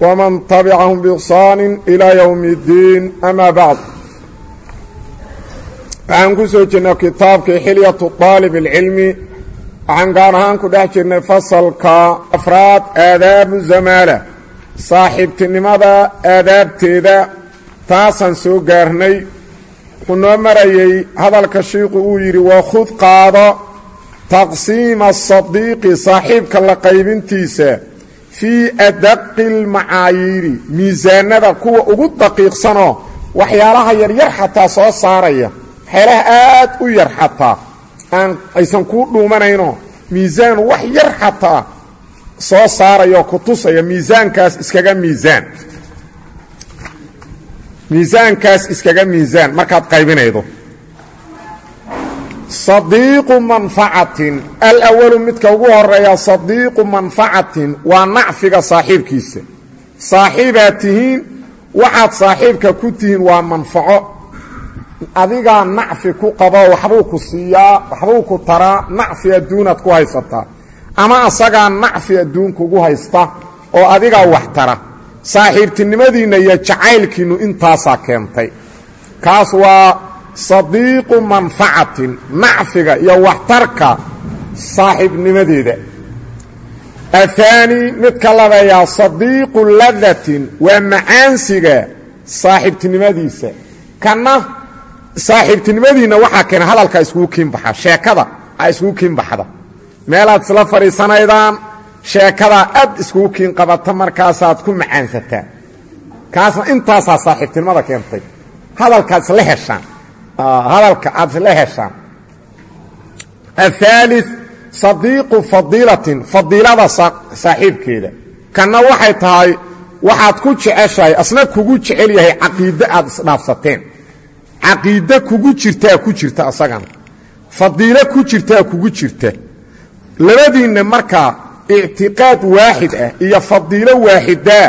ومن تبعهم بإحsaan إلى يوم الdiin أmا baعd waxaan ku soo jirnay kitaabkii xilyaة طaalib الcilmi waxaan gaar ahaan ku dhex jirnay fasalka afraad aadaabu zamaala saaxiibtinimada aadaabteeda taasaan soo gaarnay wuxuu noo marayey hadalka shiiku uu yidhi waa khud qaado taqsiima الصadiiqi saaxiibka la qaybintiisa fii adaqi اlmacaayiiri miisaanada kuwa ugu daqiiqsanoo waxyaalaha yaryar xataa soo saaraya. Waxyaalaha aad u yar xataa aan aysan kuu dhuumanaynoo miisaan wax yar xataa soo saarayoo ku tusaya miisaankaas iskaga miisaan. Miisaankaas iskaga miisaan markaad qaybinaydo sadiiqu manfacatin alawalu midka ugu horreeya sadiiqu manfacatin waa nacfiga saaxiibkiisa. Saaxiibaad tihiin waxaad saaxiibka ku tihiin waa manfaco adigaa nacfi ku qabo waxbuu ku siiyaa waxbuu ku taraa nacfi adduunaad ku haysataa. Ama asagaa nacfi adduunkugu haysta oo adigaa wax tara. Saaxiibtinimadiinna iyo jacaylkiinnu intaasaa keentay. Kaas waa sadiiqu manfacatin nacfiga iyo waxtarka saaxiibnimadeeda ahaani midka labeeyaa sadiiqu ladatin waa macaansiga saaxiibtinimadiisa kana saaxiibtinimadiinna waxaa keena hadalka iskugu kiinbaxa sheekada a iskugu kiinbaxda meelaad isla fadhiisanaydaan sheekadaa aad iskugu kiin qabata markaasaad ku macaansataa kaasna intaasaa saaxiibtinimada keentay hadalkaad isla heshaan Ah, hadalka aad isla heshaan. Aali sadiiqu fadiilatin fadiilada saaxiibkeeda. Kanna waxay tahay waxaad ku jeceshahay asna kugu jecel yahay caqiide aad isdhaafsateen. Caqiide kugu jirtaa ku jirta asagana fadiilo ku jirtaa kugu jirta. Labadiinna markaa ictiqaad waaxid ah iyo fadiilo waaxidaa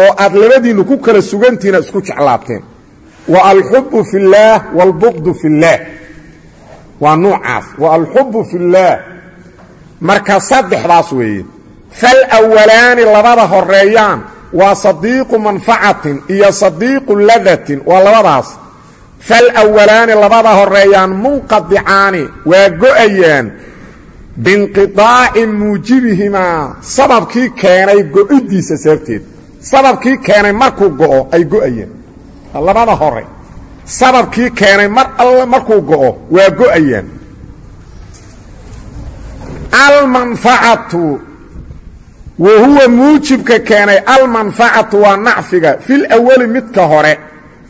oo aad labadiinna ku kala sugantihiina isku jeclaateen wa alxubu fi اllaah wاlbuqdu fi اllaah waa nuucaas wa alxubu fi اllaah marka saddexdaas weeye falawalaani labada horeeyaan waa sadiiqu manfacatin iyo sadiiqu ladatin waa labadaas falawalaani labada horeeyaan munqadicaani waa go'ayaan biinqiطaaci muujibihimaa sababkii keenay go'iddiisa sababteed sababkii keenay markuu go'o ay go'ayaan labada hore sababkii keenay mar alle markuu go'o waa go'ayaan. Almanfacatu wa huwa muujibka keenay almanfacatu waa nacfiga fil awali midka hore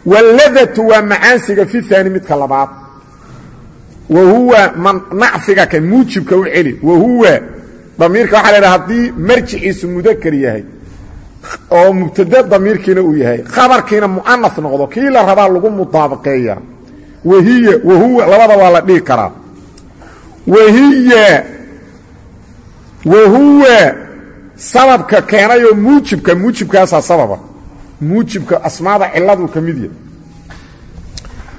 waladatu waa macaansiga fi haani midka labaad. Wa huwa nacfiga kan muujibka u celi. Wa huwa damiirka waxaa la idhaha haddii marjiciisu mudakar yahay oo mubtade damiirkiina uu yahay khabarkiina mu'anas noqdo kii la rabaa lagu mudaabaqeeya wahiya wahuwa labada waa la dhihi karaa. Wahiya wahuwa sababka keenayoo muujibka muujibkaasaa sababa. Muujibka asmaada ciladuu ka mid yahay.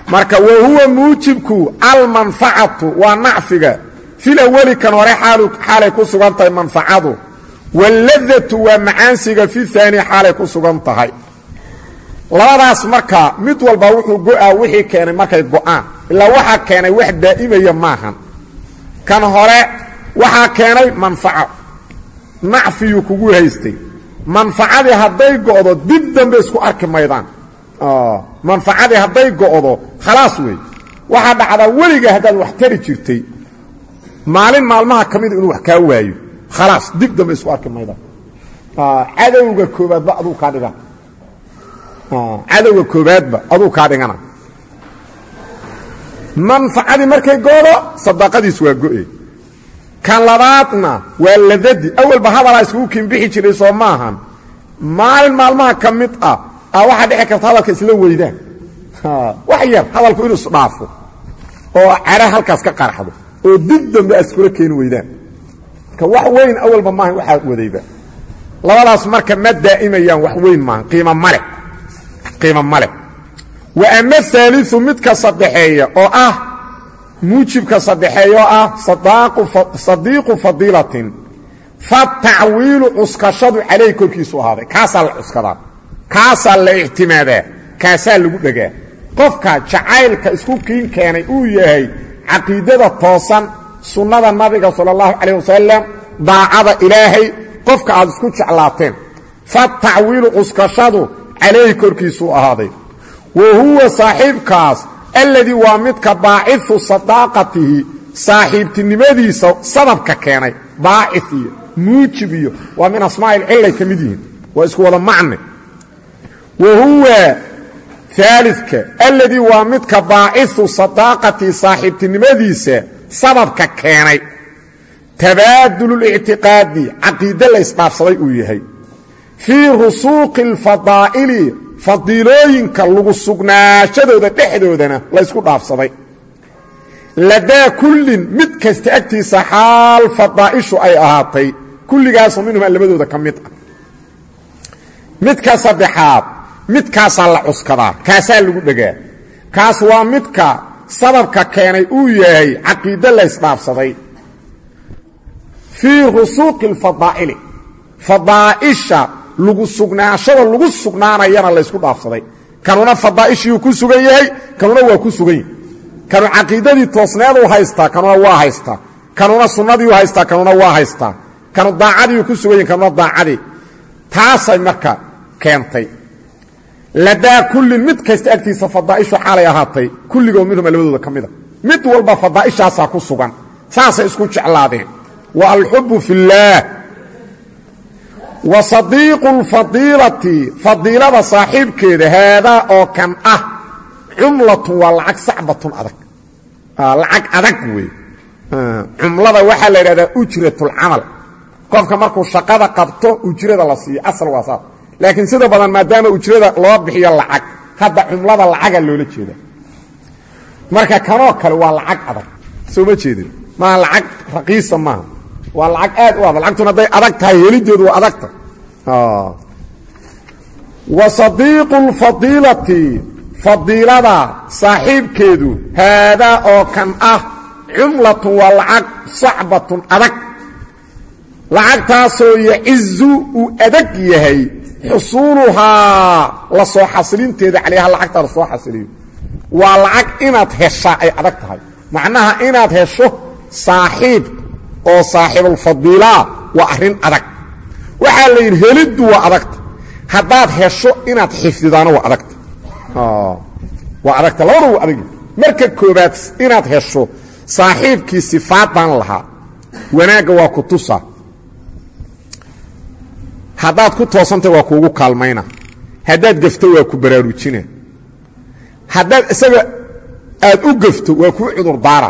Marka wahuwa muujibku almanfacatu waa nacfiga. Fil awali kan hore xaalay ku sugan tahay manfacadu waladatu waa macaansiga fi haani xaalay ku sugan tahay labadaas marka mid walba wuxuu go'aa wixii keenay markay go'aan ilaa waxaa keenay wax daa'imaya maahan kan hore waxaa keenay manfaco nacfiyuu kugu haystay manfacadii hadday go'do dib dambe isku arki maydaan manfacadii hadday go'do khalaas wey waxaa dhacdaa weliga haddaad wax tari jirtay maalin maalmaha ka inuu wax kaa waayo khalaas dib dambe isku arki maydaan cadowga koobaadba aduu kaa dhigan cadowga koobaadba aduu kaa dhigana manfacadii markay goodo sadaqadiis waa go'e kan labaadna waa ladadi awalba hadalaa iskugu kiinbixi jiray soo maahan maalin maalmaha ka mid ah waxaa dhici karta hadalka isla weydaan wax yar hadalku inuu isdhaafo oo cara halkaas ka qarxdo oo dib dambe aad iskula keeni weydaan marka wax weyn awalba maaha waxaa wadayba. Labadaas marka ma daa'imayaan wax weyn maaha qiimo male qiimo male wa ama aaliu midka saddexeeya oo ah muujibka saddexeeya oo ah sadiiqu fadiilatin fatacwiilu cuskashadu calayh korkiisu ahaaday. Kaasaa la cuskadaa. Kaasaa la ictimaadaa kaasaa lagu dhegaa qofka jacaylka isku kiin keenay uu yahay caqiidada toosan sunnada nabiga sala allahu calayh wasalam daacada ilaahay qofka aad isku jeclaateen. Fatacwiilu cuskashadu calayhi korkiisuu ahaaday. Wa huwa saaxiibkaas alladii waa midka baacifu sadaaqatihi saaxiibtinimadiisa sababka keenay. Baacif iyo muujib iyo waa min asmaa'il cillay ka mid yihiin. Waa isku wada macne. Wa huwa aalidka alladii waa midka baacifu sadaaqatihi saaxiibtinimadiisa sababka keenay. Tabaadululictiqaadi caqiide la ysdhaafsaday uu yahay. Fii rusuuqi alfadaa'ili fadiilooyinka lagu sugnaashadooda dhexdoodana la ysku dhaafsaday. Ladaa kullin mid kasta agtiisa xaal fadaa'ishu ay ahaatay. Kulligaasoo minhumaa labadooda ka mid ah. Midka saddexaad midkaasaa la cuskadaa kaasaa lagu dhegaa. Kaas waa midka sababka keenay uu yahay caqiide la ysdhaafsaday fii rusuuqi alfadaa'ili fadaa'isha lagu sugnaashada lagu sugnaanayana laysku dhaafsaday. Kanuna fadaa'ishiyuu ku sugan yahay kanuna waa ku sugan yahay. Kanu caqiidadii toosneeduu haystaa kanuna waa haystaa. Kanuna sunnadiiu haystaa kanuna waa haystaa. Kanu daacadiiu ku sugan yahay kanuna daacadii. Taasay marka keentay ladaa kullin mid kasta agtiisa fadaa'ishu xaalay ahaatay kulligoo minhuma labadooda ka mida mid walba fadaa'ishaasaa ku sugan saasay isku jeclaadeen. Wa alxubu fi اllaah wa sadiiqu lfadiilati fadiilada saaxiibkeeda haadaa oo kan ah cumlatun waa lacag sacbatun adag. Lacag adag wey cumlada waxaa la yidhahdaa ujratulcamal qofka markuu shaqada qabto ujrada la siiyo laakiin sida badan maadaama ujrada loo bixiyo lacag hadda cumlada lacaga loola jeeda. Marka kanoo kale waa lacag adag. Soo ma jeedin? Maaha lacag raqiisa maaha waa lacag aad u adag. Lacagtuna hadday adag tahay helideedu waa adagta. Wa sadiiqu oo kan ah cumlatun waa lacag sacbatun adag. Lacagtaasoo yacizu uu adag yahay xusuuluhaa la soo xasilinteeda calayha lacagtaa la soo xasiliyo waa lacag inaad heshaa ay adag tahay. Macnaha inaad hesho saaxiib oo saaxiibulfadiilaa waa arrin adag. Waxaa la yidhi heliddu waa adagta haddaad hesho inaad xifdidaano waa adagta waa adagta labada waa adag marka koobaad inaad hesho saaxiibkii sifaadan lahaa. Wanaagga waa ku tusa haddaad ku toosantay waa kuugu kaalmayna. Haddaad gafto waa ku baraarujina haddaad isaga aad u gafto waa kuu cudurdaara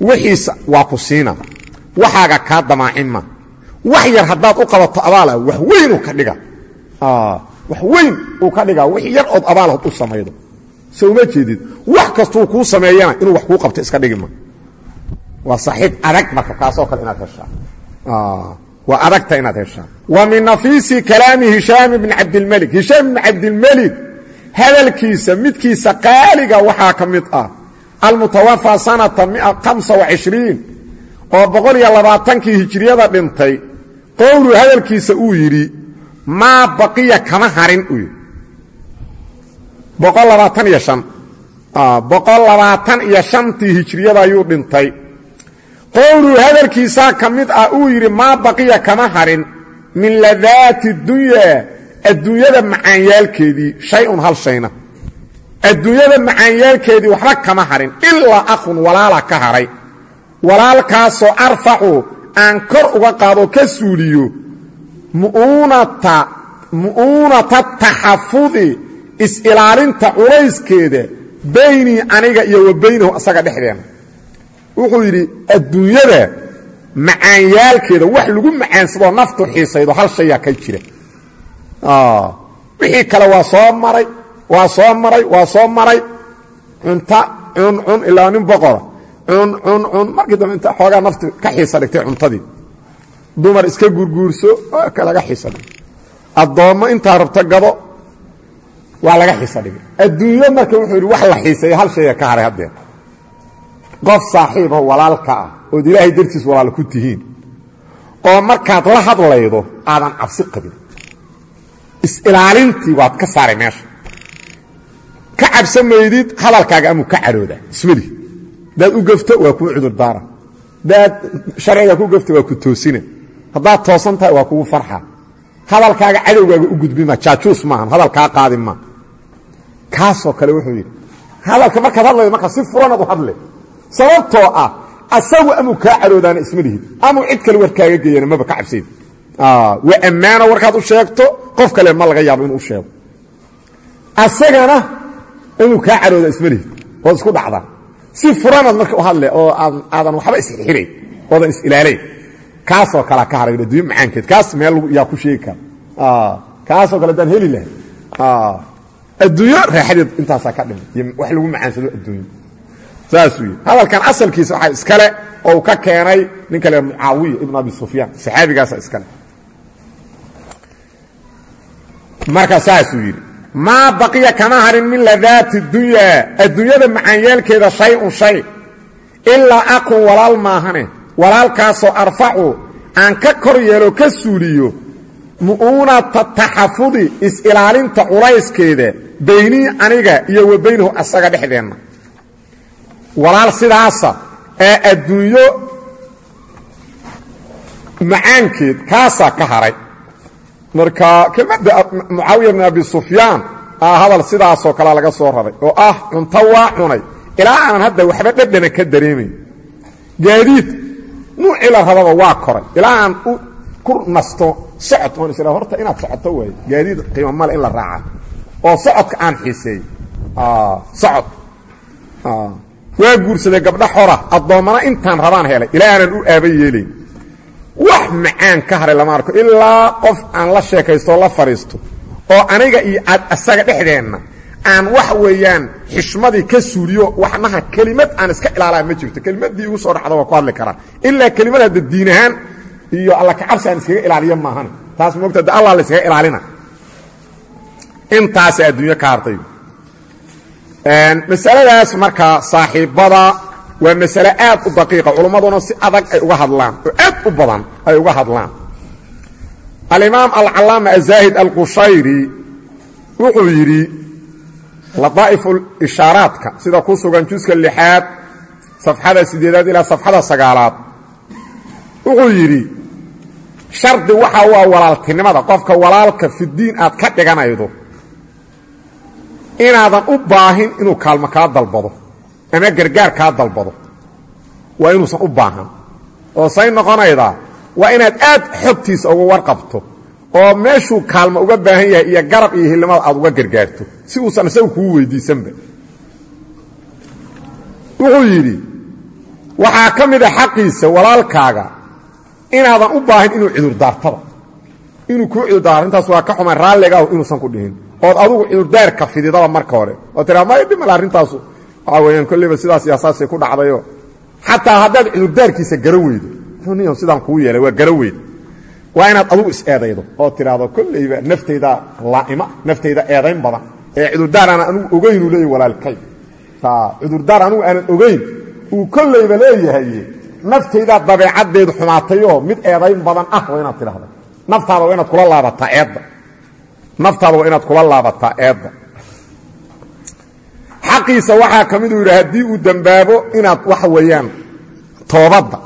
wixiisa waa ku siina. Waxaaga kaa damaacima wax yar haddaad u qabato abaala wax weyn ka dhiga. Wax weyn uu ka dhigaa wix yar ood abaalhood u samaydo. So uma jeedid? Wax kastuu kuu sameeyana inuu wax kuu qabto iska dhigima waa saaxiib adag marka kaasoo kale inaad heshaa waa adagta inaad heshaa. Wa min nafiisi kalaami hishaam ibni cabdilmelik hishaam ibni cabdilmelik hadalkiisa midkiisa qaaliga waxaa ka mid ah almutawafaa sanata oo boqol iyo labaatankii hijriyada dhintay. Qowlu hadalkiisa uu yidhi maa baqiya kama harin uu yidhi. Boqol labaatan iyo shan. Boqol labaatan iyo shantii hijriyada ayuu dhintay qowluu hadalkiisaa ka mid ah uu yidhi maa baqiya kama harin min ladaati dunyaa adduunyada macaanyaalkeedii shay-un hal shayna. Adduunyada macaanyaalkeedii waxba kama harin ilaa akhun walaala ka haray. Walaalkaasoo arfacu aan kor uga qaado ka suuliyo. Mu'uunata taxafudi is-ilaalinta culayskeeda baynii aniga iyo wa baynahu asaga dhexdeena wuxuu yidhi adduunyada macaanyaalkeeda wax lagu macaansadoo naftu xiisaydo hal shayaa ka jira. Wixii kale waa soo maray waa soo maray waa soo maray. Cunta cun cun ilaa nin boqora. Cun cun cun markii dambe inta xoogaa nafti ka xiisa dhigtay cuntadii. Dumar iska gurguurso waa ka xiisa dhigay addoommo intaa rabto gado waa laga xiisa dhigay adduunyo marka wuxuu yidhi wax la xiiseeya hal shaya ka haray haddeer qof saaxiiboo walaalka ah ood ilaahay dartiis walaal ku tihiin. Oo markaad la hadlaydo aadan cabsi qabin. Is-ilaalintii waad ka saaray meesha. Ka cabsamaydid hadalkaaga amuu ka cadhooda ismadi hadaad u gafto waa kuu cudurdaara hadaad sharciga ku gafto waa ku toosina haddaad toosan tahay waa kugu farxa. Hadalkaaga cadowgaaga u gudbima jaajuus maahan hadalkaa qaadi maa kaasoo kale wuxuu yidhi hadalka markaad hadlaydo markaa si furanaad u hadle sababtoo ah asagu amuu kaa cadhoodaana isma lihid amuu cid kale warkaaga geeyana maba ka cabsayd waa ammaano warkaad u sheegto qof kale ma laga yaabo inuu u sheego. Asagana inuu kaa cadhooda isma lihid isku dhacdaan si furanaad marka u hadle oo aadan waxba isxirayn oodan is-ilaalayn kaasoo kalea ka haray adduunye macaankeed kaas meel yaa ku sheegi kara. Kaasoo kale adaan heli lahay adduunyo raaxadeed intaasaa ka dhimay iyo wax lagu macaansado adduunyo saasuu yidhi hadalkan asalkiisa waxaa iskale oo uu ka keenay nin kale mucaawiya ibn abi sufyaan. Saxaabigaasa iskale. Marka saasuu yidhi maa baqiya kama harin min ladaati dunyaa adduunyada macaanyeelkeeda shay-un shay. Ilaa akun walaal maahane. Walaalkaasoo arfacu. Aan ka kor yeelo ka suuliyo. Mu'uunata taxafudi is-ilaalinta culayskeeda baynii aniga iyo wa baynahu asaga dhexdeenna walaal sidaasa ee adduunyo macaankeed kaasaa ka haray. Marka kelmadda mucaawiya bn abi sufyaan aa hadal sidaasoo kalea laga soo raray oo ah cunto waa cunay. Ilaa aanan hadda waxba dhadhana ka dareemayn gaadiid nuucii la rababa waa koray. Ilaa aan ku nasto socod oon isla horta inaad socoto waaye gaadiid qiimo male in la raaca. Oo socodka aan xiiseeyo socod waa guursaday gabdho xora addoommana intaan rabaan helay. Ilaa aanan u aaba yeelayn wax macaan ka haray lama arko. Ilaa qof aan la sheekaysto la fadhiisto oo aniga iyo asaga dhexdeenna aan wax weeyaan xishmadii ka suuliyo waxnaha kelimad aan iska ilaalaa ma jirto. Kelimadii igu soo dhacda waa ku hadli karaa. Ilaa kelimad hadda diin ahaan iyo alla kacabsi aan iskaga ilaaliyo maahan taas moogta de allah la iskaga ilaalina. Intaasa adduunyo ka hartay masaladaas markaa saaxiibbada waa masale aad u daqiiqa. Culummaduna si adag ay uga hadlaan. Oo aad u badan ay uga hadlaan. Alimaam alcalaama azaahid alqushayri wuxuu yidhi ladaa'ifu ishaaraadka sida ku sugan juska lixaad safxada sideedaad ilaa safxada sagaalaad. Wuxuu yidhi shardi waxa waa walaaltinimada. Qofka walaalka fidiin aad ka dhiganaydo inaadan u baahin inuu kaalmo kaa dalbado ama gargaar kaa dalbado waa inuusan u baahan. oo say noqonaydaa waa inaad aad xogtiisa uga warqabto oo meeshuu kaalmo uga baahan yahay iyo garab iyo hilnimada aad uga gargaarto si uusan isagu kuu weydiisanba. Wuxuu yidhi waxaa ka mid a xaqiisa walaalkaaga inaadan u baahin inuu cudurdaartaba inuu kuu cudurdaaro arrintaas waa ka xumaan raalligaah inuusan ku dhihin ood adugu cudurdaarka fididaba marka hore. Oo tiraa may dhimal arrintaasu waxaa weeyaan kolleyba sidaas iyo asaasay ku dhacdayo. Xataa haddaad cudurdaarkiisa gara weydo. Niyo sidaan kuu yeelay waa gara waa inaad adugu is-eedaydo oo tidhaahdo kolleyba naftayda laa'ima naftayda eedayn badan. Ee cudurdaar aanan anugu ogayn uu leeyahy walaalkay. Cudurdaar anugu aanan ogayn uu kolleyba leeyahay naftaydaa dabeecaddeedu xumaatayoo mid eedayn badan ah waa inaad tidhahda naftaada waa inaad kula laabataa eedda naftaada waa inaad kula laabataa eedda xaqiisa waxaa ka miduu yidhi haddii uu dembaabo inaad waxa weeyaan toobadda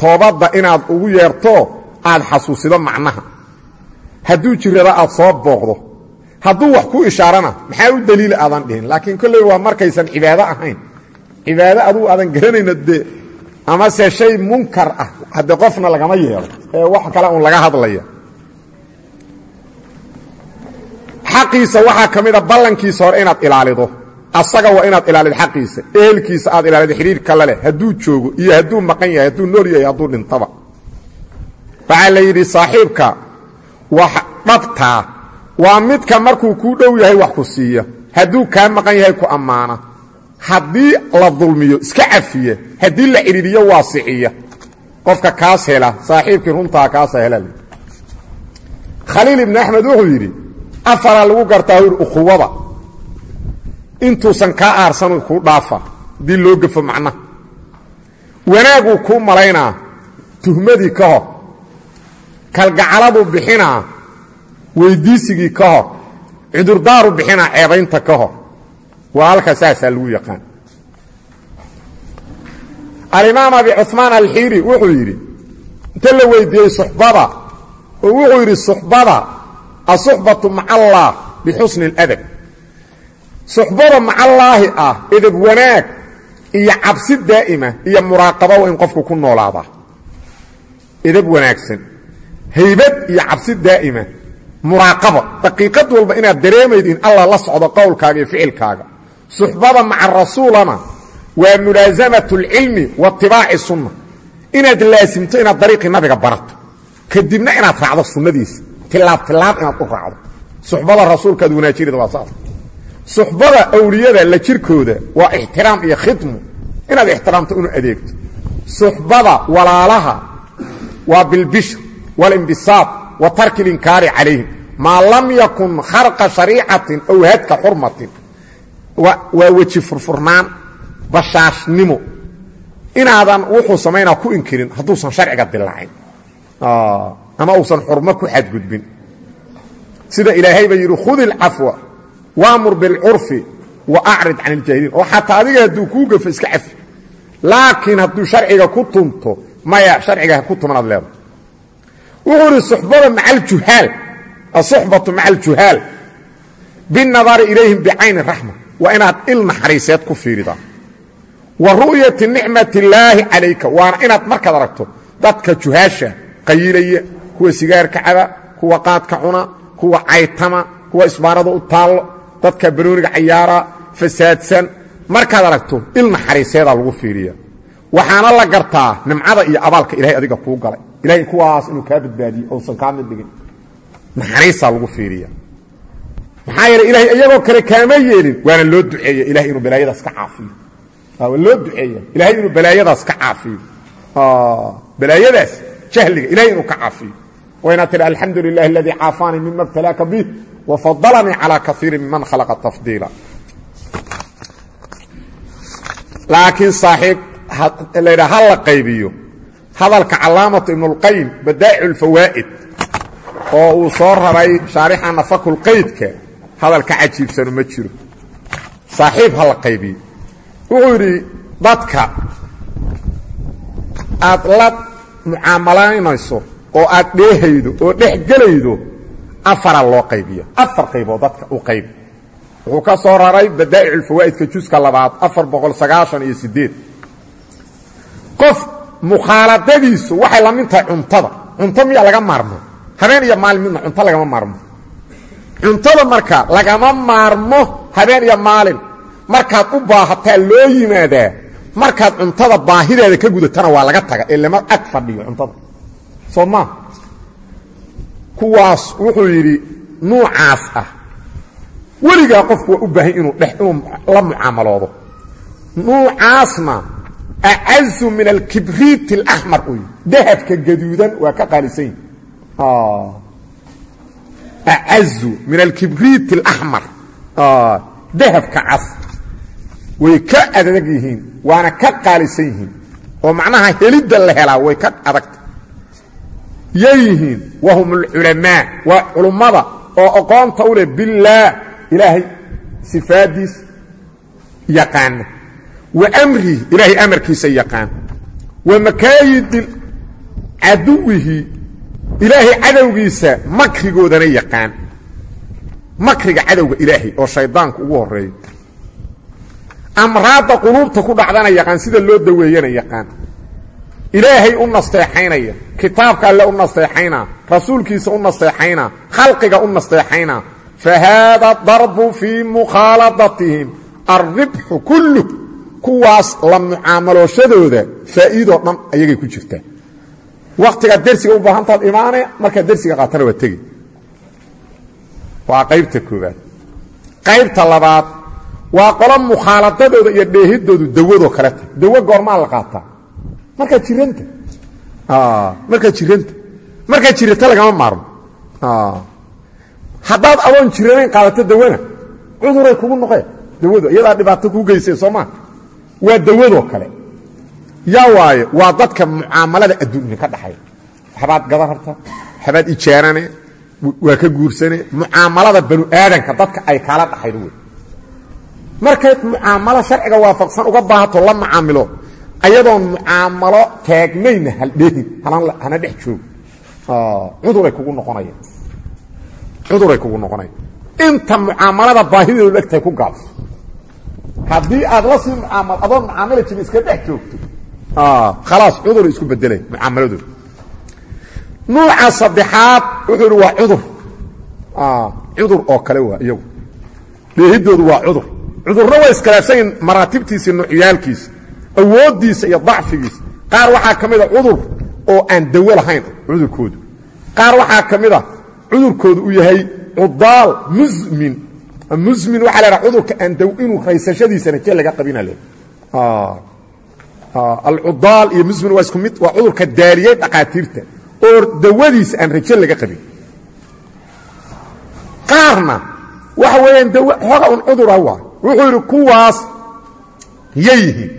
toobadda inaad ugu yeerto aad xasuusido macnaha. Hadduu jirrada aad soo booqdo hadduu wax ku ishaarana maxaa u daliila aadan dhihin? Laakiin kolley waa markaysan cibaado ahayn. Cibaado adugu aadan garanayno dee amase shay munkar ah haddee qofna lagama yeelo ee wax kale uun laga hadlaya xaqiisa waxaa ka mid a ballankiisa hore inaad ilaalido. Asaga waa inaad ilaalido xaqiisa. Ehelkiisa aad ilaalido xidhiirka laleh hadduu joogo iyo hadduu maqan yahay hadduu nool yahay hadduu dhintaba. Waxaa la yidhi saaxiibka wax dhabtaa waa midka markuu kuu dhow yahay wax ku siiya. Hadduu kaa maqan yahay ku ammaana. Haddii la dulmiyo iska cafiya haddii la cidhiidhiyo waasiciya qofka kaas hela saaxiibkii runtaa kaasa hela. Khaliil ibni axmed wuxuu yidhi afaraa lagu gartaa u yidhi ukhuwada. Intuusan kaa aarsan kuu dhaafa haddii loo gafo macnaha wanaaguu kuu malaynaa tuhmadii ka hor. Kalgacaladuu bixinaa weyddiisigii ka hor. Cudurdaaru bixinaa ceebaynta ka hor. Waa halka saasaa lagu yaqaan. Alimaam abi cuثmaan alxiiri wuxuu yidhi inta la weydiiyey suxbada oo wuxuu yidhi suxbada asuxbatu maca allah bixusni اladab suxbada macallaahi ah edab wanaag iyo cabsi daa'ima iyo muraaqaba waa in qofku ku noolaadaa edab wanaagsan haybad iyo cabsi daa'ima muraaqaba daqiiqad walba inaad dareemayd in allah la socdo qowlkaaga iyo ficilkaaga suxbada maca rasuulana waa mulaasamatu اlcilmi wa itibaaci sunna inaad laasimto inaad dariiqii nabiga barato kadibna inaad raacdo sunnadiisa tilaab tilaab inaad u raacdo. Suxbada rasuulka ad wanaajinada waa saas. Suxbada awliyada la jirkooda waa ixtiraam iyo khidmu. Inaad ixtiraamto inu adeegto. Suxbada walaalaha waa bilbishr waاlinbisaad wa tarki اlinkaari calayhim. Maa lam yakun kharqa shariicatin aw hadka xurmatin. Waa weji furfurnaan bashaashnimo. Inaadan wuxuu samaynaa ku inkirin hadduusan sharciga dilaacin ama uusan xurmo ku xadgudbin sida ilaahayba yidhi khudi اlcafwa waamur biاlcurfi wa acrid can اljaahiliin oo xataa adiga hadduu kuu gafo iska cafi laakiin hadduu sharciga ku tunto maya sharciga ku tumanaad leeda wuxuu idhi suxbada maca aljuhaal asuxbatu maca aljuhaal biاnadari ilayhim bicayni raxma waa inaad il naxariiseed ku fiiridaa wa ru'yati nicmat illaahi calayka waana inaad markaad aragto dadka juhaasha qayilaya kuwa sigaarka caba kuwa qaadka cuna kuwa caytama kuwa isbaarada u taallo dadka banooniga cayaara fasaadsan. Markaad aragto il naxariiseedaa lagu fiiriya waxaana la gartaa nimcada iyo abaalka ilahay adiga kuu galay. Ilahay kuwaas inuu kaa badbaadiyo ousan kaa mid dhigin naxariisaa lagu fiiriya maxaa yeele ilahay iyagoo kale kaama yeelin waana loo duceeya ilahay inuu balaayadaas ka caafiyo. Loo duceeya ilahay inuu balaayadaas ka caafiyo. Balaayadaas jahliga ilahay inuu ka caafiyo waynaad tihi alxamdu lilahi aladii caafaanii mima btalaaka bih wafadalanii calى kaiiri miman khalaqa tafdiila laakiin saaxiib laydha ha la qaybiyo hadalka calaamatu ibn اlqayim badaa'ic اlfawaa'id oo uu soo raray shaarixa nafakulqaydka hadal ka cajiibsano ma jiro saaxiib ha la qaybiyo wuxuu yidhi dadka aad la mucaamalaynayso oo aad dheehaydo oo dhex gelaydo afaraa loo qaybiya afar qaybood dadka u qayb. Wuxuu ka soo raray badaa'ic ulfawaa'idka juska labaad afar boqol sagaashan iyo sideed qof mukhaaladadiisu waxay la mid tahay cuntada. Cunto miyaa laga maarmo? Habeen iyo maalin midna cunto lagama maarmo. Cuntada marka lagama maarmo habeen iyo maalin. Markaad u baahataa loo yimaadaa markaad cuntada baahideeda ka gudatana waa laga taga ee lama ag fadhiyo cuntada soo maa kuwaas wuxuu yidhi nuucaas ah. Weligaa qofku waa u baahan inuu dhex inuu la mucaamaloodo. Nuucaasna acazu min alkibriit اlaxmar u yidhi. Dahabka gaduudan waa ka qaalisan yihi acazu min alkibriit اlaxmar dahabka cas. Way ka adag yihiin waana ka qaalisan yihiin. Oo macnaha helidda la helaa way ka adagta yay yihiin wahum alculamaa waa culummada oo aqoonta u leh billaah ilaahay sifaaddiis yaqaana wa amrihi ilaahay amarkiisa yaqaan. Wa makaayidi caduwihi ilaahay cadowgiisa makrigoodana yaqaan. Makriga cadowga ilaahay oo shaydaanku ugu horeeyo amraadda quluubta ku dhacdana yaqaan sida loo daweeyana yaqaan ilaahay u nasteexaynaya. Kitaabka alle u nasteexayna. Rasuulkiisa u nasteexayna. Khalqiga u nasteexayna. Fa haada darbu fii mukhaaladatihim alribxu kulluh kuwaas la mucaamalooshadooda faa'iidoo dhan ayagay ku jirtaa wakhtigaad dersiga u baahantaad imaane markaad dersiga qaatana waa tegi. Waa qaybta koobaad qaybta labaad waa qolo mukhaaladadooda iyo dheehidoodu dawadoo kaleta dawo goormaa la qaataa markaad jiranta. Markaad jiranta. Markaad jirata lagama maarmo. Haddaad adoon jiranayn qaadato dawana cuduray kugu noqeen. Dawadu iyadaa dhibaato kuu geysay soo waa dawadoo kale. Yaa waaye waa dadka mucaamalada adduunya ka dhaxay waxbaad gada rabta waxbaad ijaarane waa ka guursane. Mucaamalada banu aadanka dadka ay kaala dhaxayn wey. Markayd mucaamalo sharciga waafaqsan uga baahato la macaamilo ayadoon mucaamalo taagmayna haldhehin hana dhex joog cuduray kugu noqonaya cuduray kugu noqonaya inta mucaamalada baahideedu egtahay ku gaabso haddii aad la sii mucaamal adoon mucaamala jirin iska dhex joogto. Khalaas cuduray isku bedelay mucaamaladooda. Nuuca saddexaad wuxuu ihi waa cudur. Cudur oo kale waa iyagu. Dheehidoodu waa cudur. Cudurna waa iskhilaafsanyiin maraatibtiisa nuucyaalkiisa awooddiisa iyo dacfigiisa. Qaar waxaa ka mida cudur oo aan dawo lahayn cudurkoodu. Qaar waxaa ka mid a cudurkoodu uu yahay cudaal musmin musmin waxaa la dhaha cudurka aan daw inuu raysashadiisana je laga qabina le alcudaal iyo musmin waa isku mid waa cudurka daaliyey dhaqaatiirta oo dawadiisa aan raje laga qabin. Qaarna waxa weeyaan daw hoga un cudura waa wuxuu yidhi kuwaas yayihiin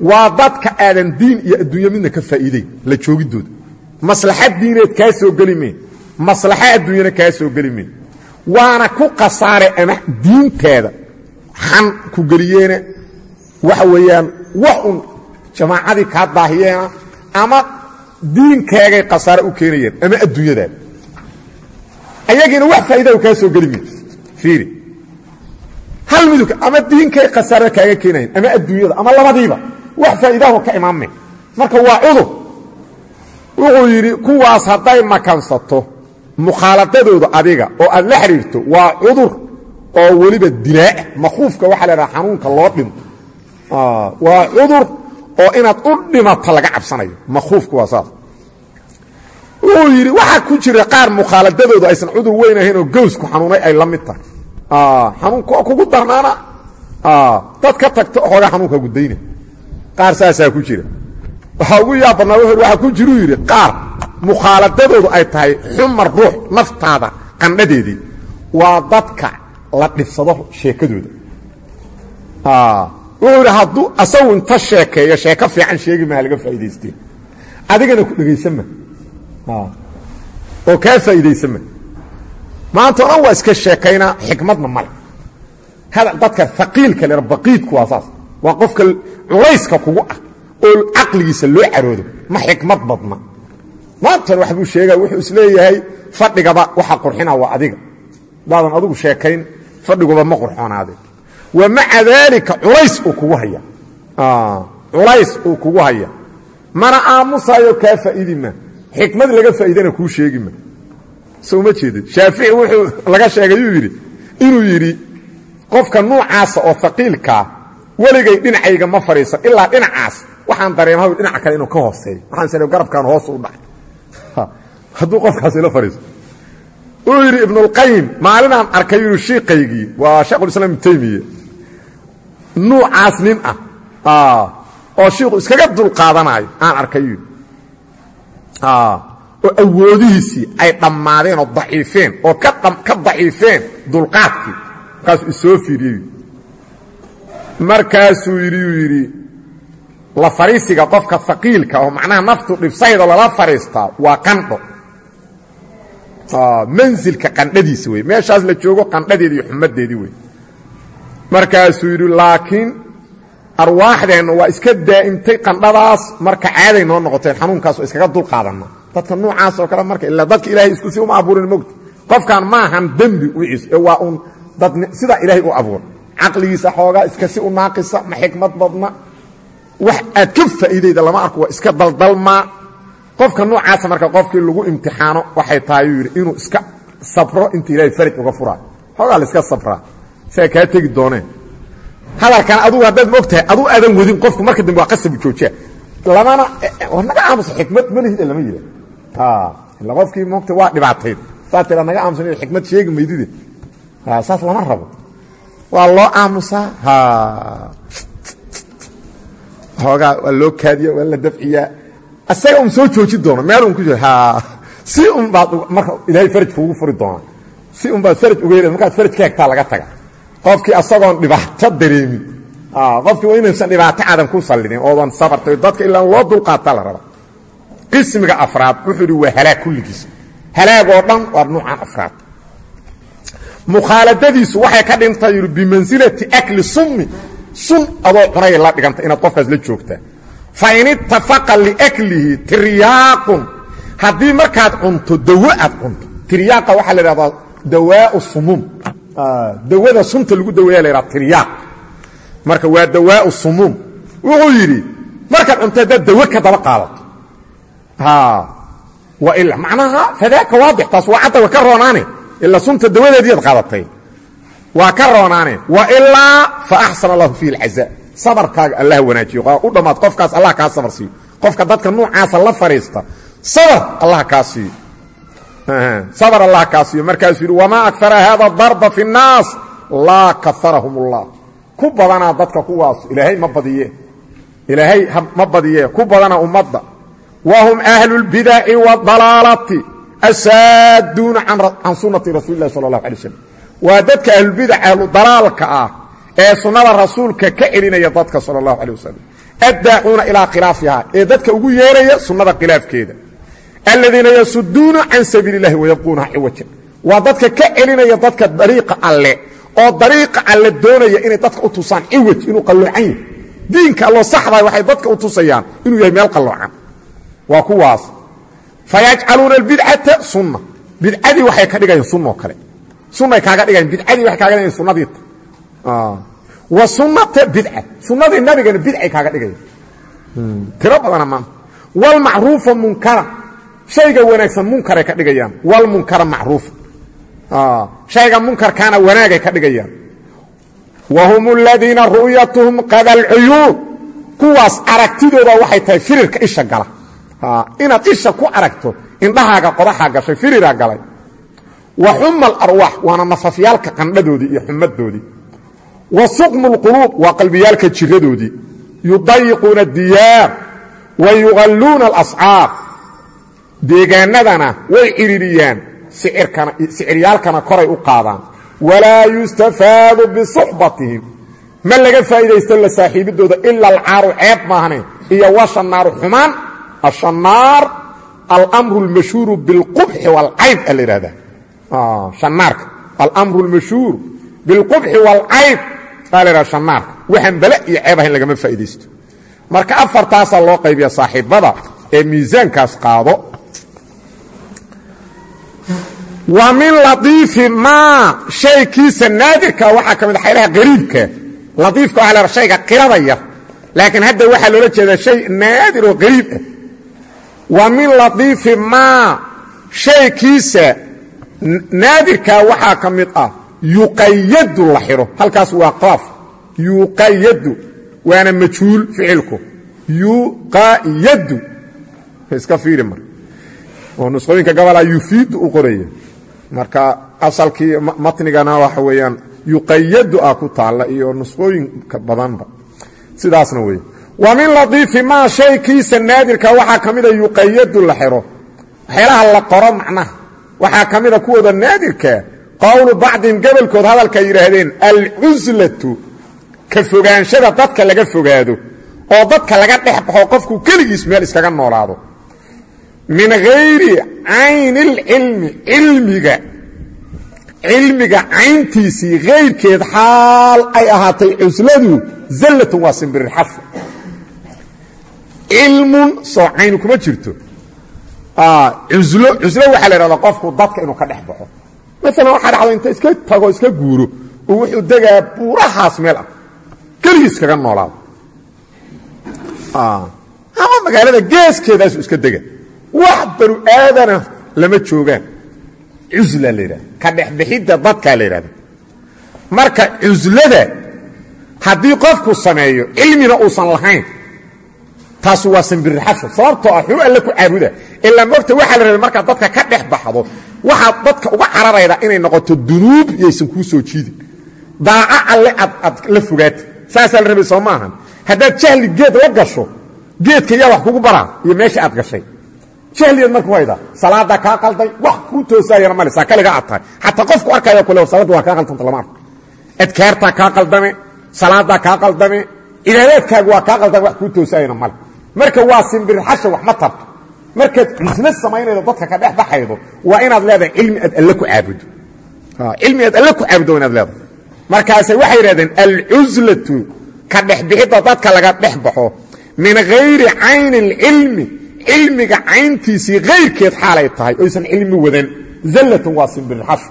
waa dadka aadan diin iyo adduunyo midna ka faa'iideyn la joogidooda. Maslaxad diineed kaa soo geli meen maslaxo adduunyana soo geli waana ku khasaare ama diinteeda xan ku geliyeena waxa weeyaan wax un jamaacadii kaa daahiyeena ama diinkaagay khasaare u keenayeen ama adduunyadaada. Ayagiina wax faa'idaa kaa soo geli fiiri. Hal midug ama diinkay khasaare kaaga keenayen ama adduunyada ama labadiiba wax faa'iidaaho ka imaanmeen marka waa cudur. Wuxuu yidhi kuwaas hadday makansato mukhaaladadooda adiga oo aad la xidhiirto waa cudur oo weliba dilaa'a makhuufka waxaa la dhaha xanuunka loo dhinto waa cudur oo inaad u dhimato laga cabsanayo makhuufka waa saas. Wuxuu yidhi waxaa ku jira qaar mukhaaladadooda aysan cudur weyn ahayn oo gowsku xanuunay ay la mid tahay. Xanuunka oo kugu darnaana. Dad ka tagto xoogaa xanuunka gudayna qaar saasaa ku jira. Waxaa ugu yaab badnaa wuxuu waxaa ku jiruu yidhi qaar mukhaaladadoodu ay tahay xumar ruux naftaada qandhadeedii. Waa dadka la dhibsado sheekadooda. Wuxuu yidhi hadduu asagu inta sheekeeyo sheeko fiican sheegi maha laga faa'idaysteen adigana ku dhegaysan ma. Oo kaa faa'iidaysan ma. Maanta o dhan waa iska sheekaynaa xikmadna male hadal dadka faqiilka le baqiidku waa saas waa qofka culayska kugu ah oo caqligiisa loo caroodo ma xikmad badna. Maantan wax buu sheega wuxuu is leeyahay fadhigaba waxa qurxina waa adiga. Daadan adigu sheekayn fadhiguba ma qurxoonaade. Wa maca daalika culays uu kugu haya. Culays uu kugu haya. Mana aamusayo kaa faa'iidi ma. Xikmad laga faa'iidana kuu sheegi ma. Soo ma jeedid shaafici wuxuu laga sheegay yuu yidhi inuu yidhi qofka nuucaasa oo faqiilkaa weligay dhinacayga ma fadhiisan ilaa dhinacaas. Waxaan dareemaha dhinaca kale inuu ka hooseeyo. Waxaan sane garabkaan hoos u dhacay. Hadduu qofkaas ila fadhiiso wuxuu yidhi ibnulqayim maalinaan arkay yidhi shiikaygii waa sheekhulislaam ibnu taymiya nuucaas nin ah oo shiiku iskaga dulqaadanaayo aan arkay yidhi. Oo awoodihiisii ay dhammaadeen oo daciifeen oo ka daciifeen dulqaadkii. Markaasuu isoo fiiriyey markaasuu yidhi uu yidhi la fariisiga qofka faqiilka oo macnaha naftu dhibsaydo lala fariistaa waa qandho. Mansilka qandhadiisa wey meeshaas la joogo qandhadeedi iyo wey markaasuu yidhi laakiin arwaaxdeenna waa iska daa'imtay qandhadaas marka caaday noo noqoteen xanuunkaas oo iskaga dul qaadanna dadka nuucaas oo kale marka ilaa dadka ilaahay isku si uma abuurin mogta qofkan maahan dembi wiciis ee waa uun dad sidaa ilaahay u abuuray caqligiisa xoogaa iska si u naaqisa ma xikmad badna. Wax aad ka faa'iidayda lama arko waa iska daldalmaa qofka noocaasa marka qofkii lagu imtixaano waxay tahay yuu inuu iska sabro inta ilaahay faraj uga furaayo xoogaa la iska sabraa siaa kaa tegi dooneen. Hadalkan adugu haddaad ma og tahay aduu aadan wadin qofku marka dambe waa qasabu joojiya. Lamana naga aamusa xikmad malihida lama yidha ila qofkii moogta waa dhibaatayd saa tira naga aamusan xikmad sheegi maydide saas lama rabo waa loo aamusaa? Hoogaa waa loo kaadiya waa la dafciyaa. Asaga un soo joojin doona meel un ku jira si un baad marka ilaahay faraj kuugu furi doona si un baad faraj uga hel markaad faraj ka hegtaa laga taga qofkii asagoon dhibaato dareemin qofkii waa inaysan dhibaato aadan ku sallidin oodan sabartay dadka ilaa loo dulqaataa la raba. Qismiga afraad wuxuu idhi waa halaag kulligiis. Halaag oo dhan waa nuucan afraad mukhaaladadiisu waxay ka dhintay yidhi bimansilati akli summi. Sun adoo cunayay la dhiganta inaad qofkaas la joogtaa. Fa in ittafaqa liaklihi tiryaaqun haddii markaad cunto dawo aad cunto. Tiryaaqa waxaa la idhahdaa dawaau sumuum dawada sunta lagu daweeya la yidhaha tiryaaq marka waa dawaau sumuum wuxuu yidhi markaad cunto haddaad dawo ka daba qaadato. Wa ila macnaha fadaaka waadix taas waa cadda wa ka roonaane ila sunta dawadeediiad qaadatay waa ka roonaane wailaa faaxsana allahu fiihi alcazaa sabarkaaga allah wanaajiyo u dhammaad qofkaas allah kaa sabar qofka dadka nuucaasa la fadhiista sabar allah kaa siiyo sabar allah kaa siiyo markaasuu yidhi wamaa akara haada darba fi nnaas laa kaarahum allah ku badanaa dadka kuwaas ilaahay ma badiye ilaahay ma ku badanaa ummadda wa hum ahlu اlbidaci waاdalaalati asaaduuna can sunati rasuuli اlahi salى اlahu alay slam waa dadka ahlulbidac ahlu dalaalka ah ee sunnada rasuulka ka celinaya dadka salى اlahu alيه wasalam addaacuuna ilaa khilaafiha ee dadka ugu yeeraya sunnada khilaafkeeda aladiina yasuduuna can sabiili اlahi wayabquunaha ciwaja waa dadka ka celinaya dadka dariiqa alle oo dariiqa alle doonaya inay dadka u tusaan ciwaj inuu qalloocan yahy diinka alloo saxdaa waxay dadka u tusayaan inuu yahay meel qalloocan waa kuwaas fayajcaluuna albidcata sunna bidcadii waxay ka dhigayaan sunoo kale sunay kaaga dhigayan bidcadii waxay kaaga dhigayan sunnadiita wa sunnata bidca sunnadii nabigana bidcay kaaga dhigayan tiro badana maanta walmacruufa munkara shayga wanaagsan munkaray ka dhigayaan walmunkara macruufa shayga munkarkaana wanaagay ka dhigayaan wa hum aladiina ru'yatuhum qada alcuyuun kuwaas aragtidooda waxay tahay firirka isha gala inaad isha ku aragto indhahaaga qodaxaa gashay firiraa galay. Wa xuma alarwaax waana nafafyaalka qandhadoodii iyo xumadoodii wa suqmu lquluub waa qalbiyaalka jiradoodii yudayiquuna diyaar wa yuqalluuna alascaar deegaanadana way ciririyaan siciryaalkana koray u qaadaan. Walaa yustafaadu bisuxbatihim. Ma laga faa'iidaysto la saaxiibidooda ila alcaaru ceeb maahane iyo washanaaru xumaan ashanaar almru اlmashhuuru biاlqubxi wاlcayb a la ihahda hanaarka almru اlmashhuur biاlqubxi wاlcayb aa la ihahda shanaarka waxaan bale iyo ceeb ahayn lagama faa'iidaysto marka afartaasaa loo qaybiya saaxiibada ee miisaankaas qaado wa min laiifi maa shaykiisa naadirka waxaa ka mid a xaylaha qariibka laiifka waa la shayga qirada yar laakiin hadda waxaa loola jeedaa shay naadir oo qariib ah wa min laiifi maa shaykiisa naadirka waxaa ka mid ah yuqayadu la xidho halkaas waa qaaf. Yuqayadu waana majhuul ficilku. Yuqayadu iska fiiri mar. Oo nusqooyinka gabalaa yufiidu u qoraya marka asalkii matnigana waxa weeyaan yuqayadu ah ku taalla iyo nusqooyinka badanba. Sidaasna wey wa min ladiifi maa shaykiisa naadirka waxaa ka mida yuqayadu la xiro. Waxyaalaha la qoro macnaha. Waxaa ka mida kuwooda naadirka qowlu bacdihim gobolkood hadalka ay yidhaahdeen alcuslatu ka fogaanshada dadka laga fogaado oo dadka laga dhex baxo qofku keligiis meel iskaga noolaado. Min hayri cayni اlcilmi cilmiga cilmiga cayntiisii hayrkeed xaal ay ahaatay cusladu zallatun waa simbirirxafu cilmun soo cayni kuma jirto. Uslo cuslo waxaa la ihahdaa qofku dadka inuu ka dhex baxo. Maalan waxaa dhacdo inta iska tago iska guuro oo wuxuu degaa buurahaas meel ah keligiis kaga noolaado. Ama magaalada geeskeedaasu iska dega. Wax banu aadana lama joogaan. Cusla la yidhahda ka dhexbixidda dadkaa la yidhahda marka cuslada haddii qofku sameeyo cilmina uusan lahayn taasu waa sambirixasho sababtoo ah xuu alle ku caabuda ilaa mogta waxaa la rabay markaad dadka ka dhex baxdo dadka uga cararayda inay noqoto dunuub yaysan kuu soo jiidin. Daaco alle aad la fogaata saasaa la rabay soo maahan geed la gasho geedka yaa wax kugu baraa iyo meesha aad gashay. Jahligeed markuu haydaa salaadaa kaa qalday wax kuu toosaayana male saa kaliga aad tahay. Xataa qofku arkaya kule salaadda waa kaa qaldanta lama arko. Adkaartaa kaa qaldame salaadaa kaa qaldame cibaadaadkaagu waa kaa qaldame wax kuu toosaayana male marka waa simbirxasha wax ma tarto markaad cuslo samaynaydo dadka ka dhex waa inaad leedahay cilmi aad alle ku caabudo. Cilmi aad alle ku caabudo inaad leedahay. Markaase waxay yidhahdeen alcuslatu ka dhexbixidda dadka laga dhex baxo min hayri cayni اlcilmi cilmiga cayntiisii hayrkeed xaalay tahay oysan cilmi wadan. Zallatun waa simbirxasho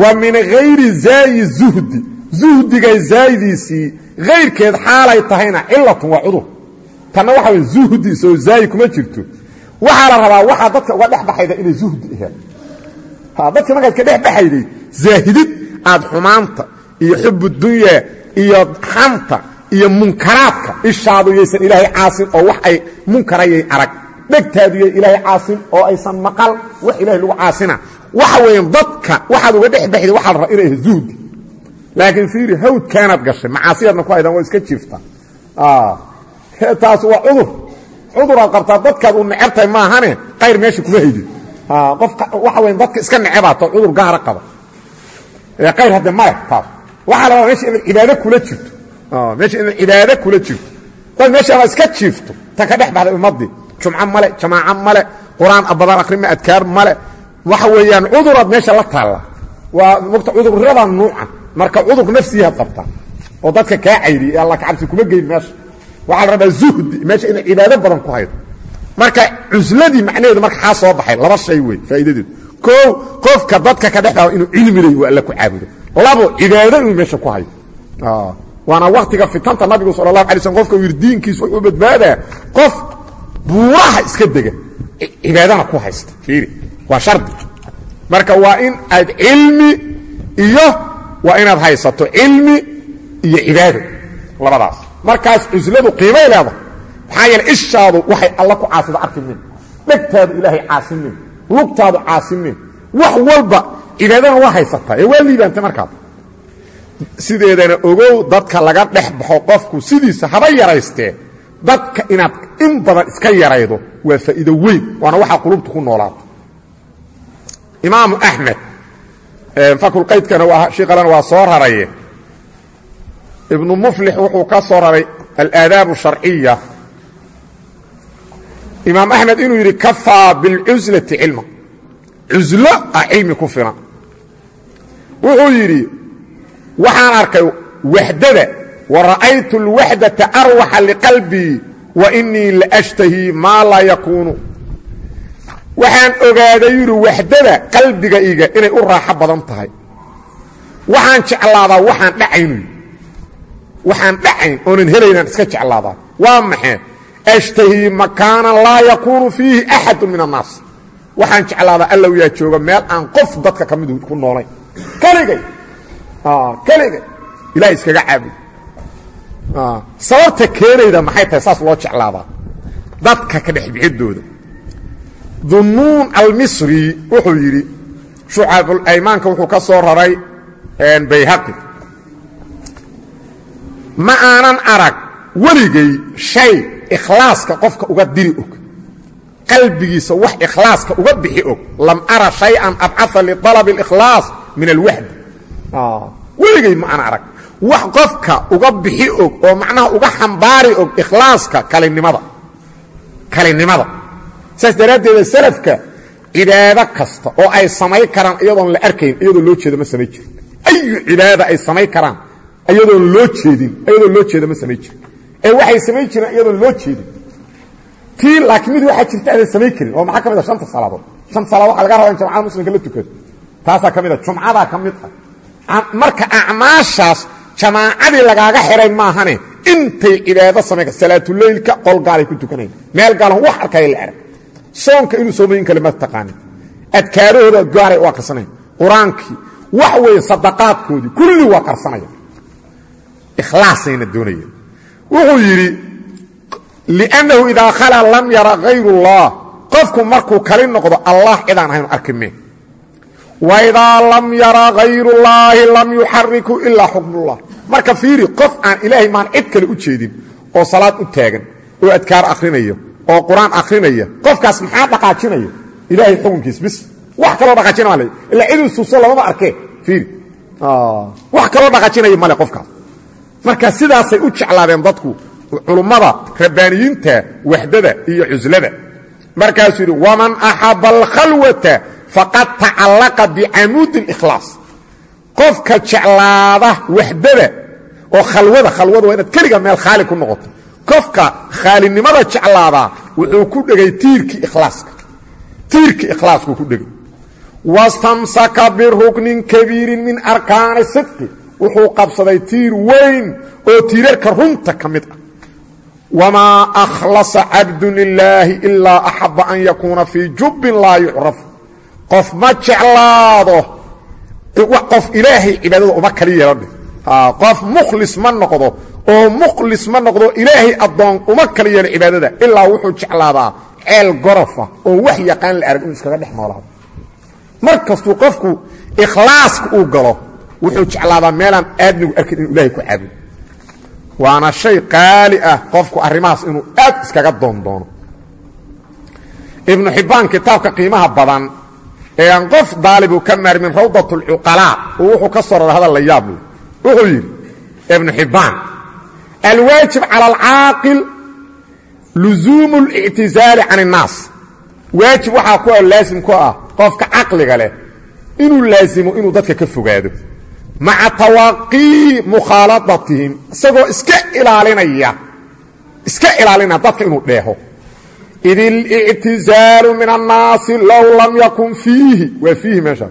wa min hayri zaayi zuhdi. Zuhdiga zaaydiisii hayrkeed xaalay tahayna cilatun waa cudur tanna waxa w zuhdi soo zaayi kuma jirto. Waxaa la rabaa waxaa dadka uga dhex baxayda inay zuhdi ahaad dadka markaad ka dhex baxayday zaahidid aad xumaanta iyo xubu dunya iyo xanta iyo munkaraadka ishaadu yaysan ilaahay caasin oo wax ay munkarayay arag. Dhegtaadu yay ilaahay caasin oo aysan maqal wax ilahay lagu caasina. Waxa weeyaan dadka waxaad uga dhex baxday waxaa la rabaa inay ahayd zuhdi. Laakiin fiiri hawdkaanaad gashay macaasiyaadna ku haydan waa iska jiifta taas waa cudur. Cuduraad qabtaa dadkaad u necebtahay maahane qayr meesha kuma haydin qofka waxa weya dadka iska necebaato cudur gaara qaba. Qayr hadde male taas. Waxaa la rabaa meesha inaad cibaado kula jirto. Meesha inaad cibaado kula jirto. Dad meesha ama iska jiifto ta ka dhex baxday ummaddii jumco male jamaaco male qur'aan badan akrima adkaar male waxa weeyaan cuduraad meesha la taalla waa mogta cudurradan nuucan. Marka cudurka nafsiyaad qabtaa oo dadka kaa cayriy ee alla kacabsi kuma geyn meesha waxaa la rabaa zuhdi. Meesha inaad cibaado badan ku haydo. Marka cusladii macnaheedu marka xaa soo baxay laba shay wey faa'iidadeedu koo qofka dadka ka dhexdhaho inuu cilmi lay uu alla ku caabudo. Labo cibaado inuu meesha ku hayo. Waana waktiga fitanta nabigu sal اlahu alay slm qofka u yidhi diinkiisu wuxuu badbaadaa. Qof buuraha iska dega cibaadana ku haysta. Fiiri waa shardi marka waa in aad cilmi iyo waa inaad haysato. Cilmi iyo cibaado labadaas markaas cusladu qiimay leedahay. Maxaa yeele ishaadu waxay alla ku caasida arki min dhegtaadu ilaahay caasin min lugtaadu caasin min wax walba cibaadana waa haysataa. Ee waa liibaantay markaas. Sideedana ogow dadka laga dhex baxo qofku sidiisa haba yaraystee. Dadka inaad in badan iska yaraydo waa faa'iido weyn. Waana waxaa qulubta ku noolaata imaamu axmed fakulqaydkana waa shiiqalana waa soo raraye ibnu muflix wuxuu ka soo raray alaadaab sharciya. Imaam axmed inuu yidhi kafaa bilcuslati cilma. Cuslo ah cilmi ku filan. Wuxuu yidhi waxaan arkay waxdada wa ra'aytu اlwaxdata arwaxa liqalbii wa inii laashtahii maa laa yakuunu. Waxaan ogaaday yidhi waxdada qalbigayga inay u raaxo badan tahay. Waxaan jeclaadaa waxaan dhacaynu waxaan dhacayn oonan helaynaan iska jeclaadaa waa maxee ashtahii makaanan laa yakuunu fiihi axadu min annaas. Waxaan jeclaadaa allow yaa jooga meel aan qof dadka ka midu ku noolayn keligay keligay ilahay iskaga caabud. Sababta keenayda maxay tahay saas loo jeclaadaa dadka ka dhex bixidooda. Dunuun almisri wuxuu yidhi shucabulaymaanka wuxuu ka soo raray bayhaqi ma aanan arag weligay shay ikhlaaska qofka uga diri og. Qalbigiisa wax ikhlaaska uga bixi og. Lam ara shay-an abcaa lialab اikhlaas min alwahdi. Ah. Weligay ma aan arag. Wax qofka uga bixi og oo macnaha uga xambaari og ikhlaaska kalinimada. Kalinimada. Saas daraaddeeda salafka cibaado kasta oo ay samayn karaan iyadoon la arkayn iyadoo loo jeeda ma samayn jiro ayu cibaada ay samayn karaan? Iyadoon loo jeedin iyadoo loo jeedo ma samayn jirin. Ee waxay samayn jireen iyadoon loo jeedin. Tii laakiin mid waxaa jirta aadan samayn karin oo maxaa ka mid a shanta salaadood? Shanta salaadood waxa laga rabaa in jamacada muslimka la tukado. Taasaa ka mid a jumcadaa ka mid ah. Marka acmaashaas jamaacadii lagaaga xiray maahane intay cibaado samayn salaatuleylka qol gaalay ku tukanayn. Meel gaalan wax arkaya la erag soonka inuu soomayin kale ma taqaanin adkaarahooda gaaray u akhrisanayn qur'aankii ikhlaasayna doonayeen wuxuu yidhi liannahu idaa khalaa lam yara hayru اllah qofku markuu kali noqdo allah cidaan ahaynu arki mee waidaa lam yara hayrullaahi lam yuxariku ilaa xukmullah marka fiiri qof aan ilaahay maan cid kale u jeedin oo salaad u taagan oo adkaar akrinaya oo qur'aan akrinaya qofkaas maxaa dhaqaajinaya ilaahay xukunkiis bis. Wax kaloo dhaqaajina male ilaa ciduu suuso lamama arkee fiiri. Wax kaloo dhaqaajinaya male qofkaas marka sidaasay u jeclaadeen dadku culummada rabbaaniyiinta waxdada iyo cuslada markaasuu yidhi waman axaba alkhalwata faqad tacallaqa bicamuudi اlikhlaas qofka jeclaada waxdada oo khalwada khalwada waa inaad keliga meel khaali ku noqoto. Qofka khaalinimada jeclaadaa wuxuu ku dhegay tiirkii ikhlaaska. Tiirkii ikhlaaskuu ku dhegay. Wastamsaka biruknin kabiirin min arkaani sidqi wuxuu qabsaday tiir weyn oo tiirarka runta ka mid ah. Wamaa akhlasa cabdu lilaahi ilaa axaba an yakuuna fii jubbin laa yucraf qof ma jeclaado qof ilaahay cibaadada uma kali yeeladhe qof mukhlis ma noqdo oo mukhlis ma noqdo ilaahay addoon uma kala yeelo cibaadada ilaa wuxuu jeclaadaa ceel gorofa oo wax yaqaan la arag inuu iskaga dhex noolaado. Mar kastuu qofku ikhlaaska uu galo wuxuu jeclaadaa meelaan aadmigu arkin inuu ilahay ku caabudo waana shay qaali ah qofku arrimahaas inuu aad iskaga doondoono ibnu xibbaan kitaabka qiimaha badan ee aan qof daalibu ka maarmin rawdat اlcuqalaa oo wuxuu ka soo rara hadal la yaab leh wuxuu yidhi ibnu xibbaan alwaajib calى alcaaqil luzuumu اlictizaali can الnaas waajib waxaa ku laasim ku ah qofka caqliga leh inuu laasimo inuu dadka ka fogaado maca tawaaqii mukhaaladatihim isagoo iska ilaalinaya iska ilaalinaya dadka inuu dheeho. Id اlictizaalu min annaasi low lam yakun fiihi waa fiihi meeshaa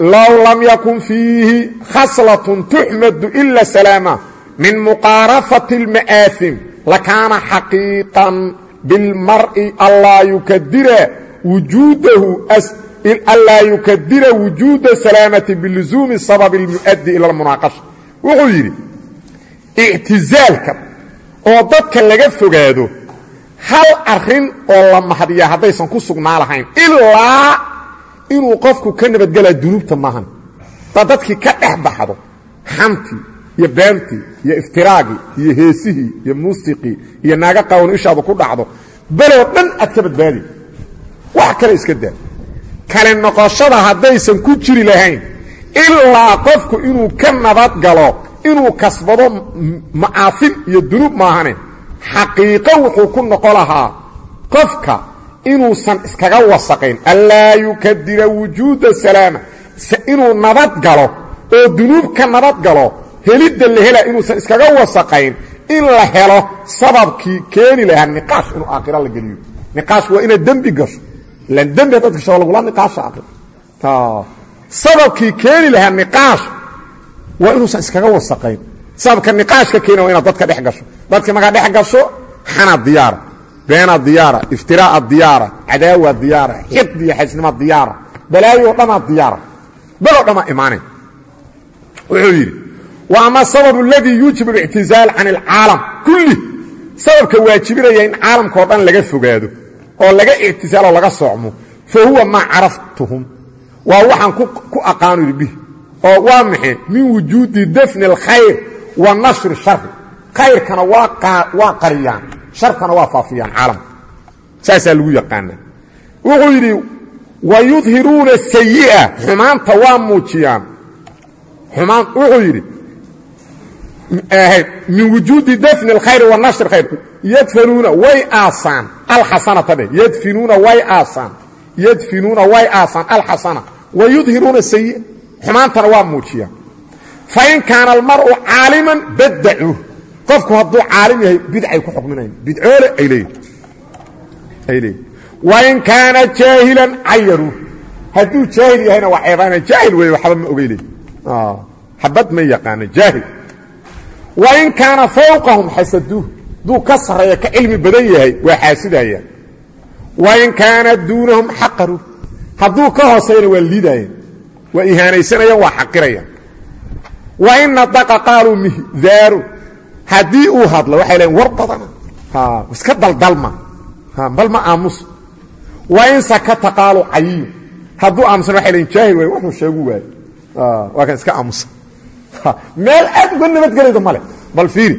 low lam yakun fiihi khaslatun tuxmadu ila salaama min muqaarafati اlma'aasim lakaana xaqiiqan bilmar'i allaa yukadira wujuudahu anlaa yukadira wujuuda salaamati biluzuumi sababi اlmu'adi ila اlmunaaqasha wuxuu yidhi ictizaalka oo dadka laga fogaado hal arrin oo la mahadiyaa haddaysan ku sugnaa lahayn ilaa inuu qofku ka nabadgelaa dunuubta maahan daa dadkii ka dhex baxdo xantii iyo beentii iyo iftiraagii iyo heesihii iyo muusiqii iyo naaga qawan ishaadu ku dhacdo beloo dhan aad ka badbaadi wax kale iska daa kale noqoshada haddaysan ku jiri lahayn ilaa qofku inuu ka nabad galo inuu kasbado ma'aasin iyo dunuub maahane xaqiiqo wuxuu ku noqo lahaa qofka inuusan iskaga wasaqayn allaa yukadira wujuuda salaama. Inuu nabad galo oo dunuub ka nabad galo helidda la hela inuusan iskaga wasaqayn in la helo sababkii keeni lahaa niqaash inuu aakhira la geliyo. Niqaashku waa inaad dembi gasho dembi haddaad gasho lagula niqaasha aakhira sababkii keeni lahaa niqaash waa inuusan iskaga wasaqayn. Sababka niqaashka keena waa inaad dadka dhex gasho. Dadka markaa dhex gasho xana diyaara beena diyaara iftiraa'a diyaara cadaawa diyaara xiqdi iyo xaysnima diyaara balaayo dhamaa diyaara baloo dhamaa imaanay wuxuu yidhi wa ama sababu aladii yuujibu اlictizaal can اlcaalam kulli. Sababka waajibinaya in caalamkao dhan laga fogaado oo laga ictizaalo laga soocmo fa huwa maa caraftuhum. Waa waxaan ku aqaanu bih oo waa maxe min wujuudi dafni اlkhayr wa nashri shari khayrkana waa qariyaan shartana waa faafiyaan caalamka saasaa lagu yaqaanaa. Wuxuu yidhi wa sayi'a xumaanta waa muujiyaan. Xumaan wuxuu yidhi min wujuudi dafni اlkhayri wa nashri khayr yadfinuuna way aasaan alxasanata dheh. Yadfinuuna way aasaan. Yadfinuuna way aasaan alxasana. Wa yudhiruuna sayi'a xumaantana waa muujiyaan. Fain kaana almar'u caaliman badacuuh qofku hadduu caalim yahay bidcay ku xukminayan bidcoole ay leeyihiin wain kaana jaahilan cayaruuh hadduu jaahil yahayna waa ceebaana jaahil weeye waxba ma ogey leey xabad ma yaqaano jaahil. Wain kaana fawqahum xasaduuh hadduu ka sarreeya ka cilmi badan yahay waa xaasidayaan wain kaana duunahum xaqaruuh hadduu ka hoosayna waa liidaayeen waa ihaanaysanayaan waa xaqirayaan. Wain nadaqa qaaluu mihdaaru haddii uu hadlo waxay leeyiin war badana iska daldalma bal ma aamuso waa in sakata qaalu cayiyu hadduu aamusan waxay leeyiin jaahil waay wuxuu sheegu waayo waa kan iska aamusan meel aad uga nabadgelayda male bal fiiri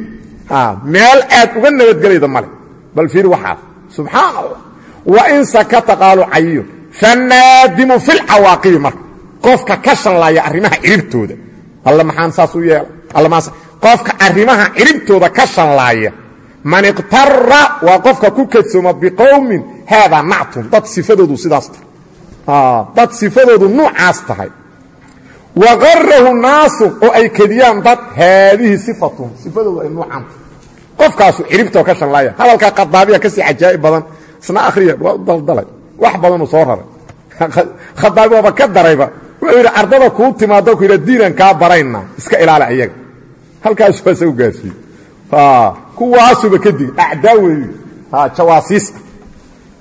meel aad uga nabadgelayda male bal fiiri waxaas subxaan allah wa in sakata qaalu cayiyu fanaadimu fi lcawaaqibi marka. Qofka ka shallaaya arrimaha ciribtooda. Alle maxaan saas u yeela alle maas qofka arrimaha ciribtooda ka shallaaya man iqtara waa qofka ku kadsooma biqowmin haadaa nactum dad sifadoodu sidaas tahay. Dad sifadoodu nuucaas tahay. Wa qarahu naasu oo ay kediyaan dad haadihi sifatun. Sifadoodu ay qofkaasu ciribtoo ka shallaaya hadalka qadaabiya ka sii cajaa'ib badan isna akhriya waa u daldalay wax badanuu soo raray. Khadaabi waaba ka darayba wuxuu yidhi ardada kuu timaado ku yidha diinan kaa barayna iska ilaali ayaga halkaasuu isagu gaarsiiye kuwaasuba kadib acdaa weeyu jawaasiis. Ah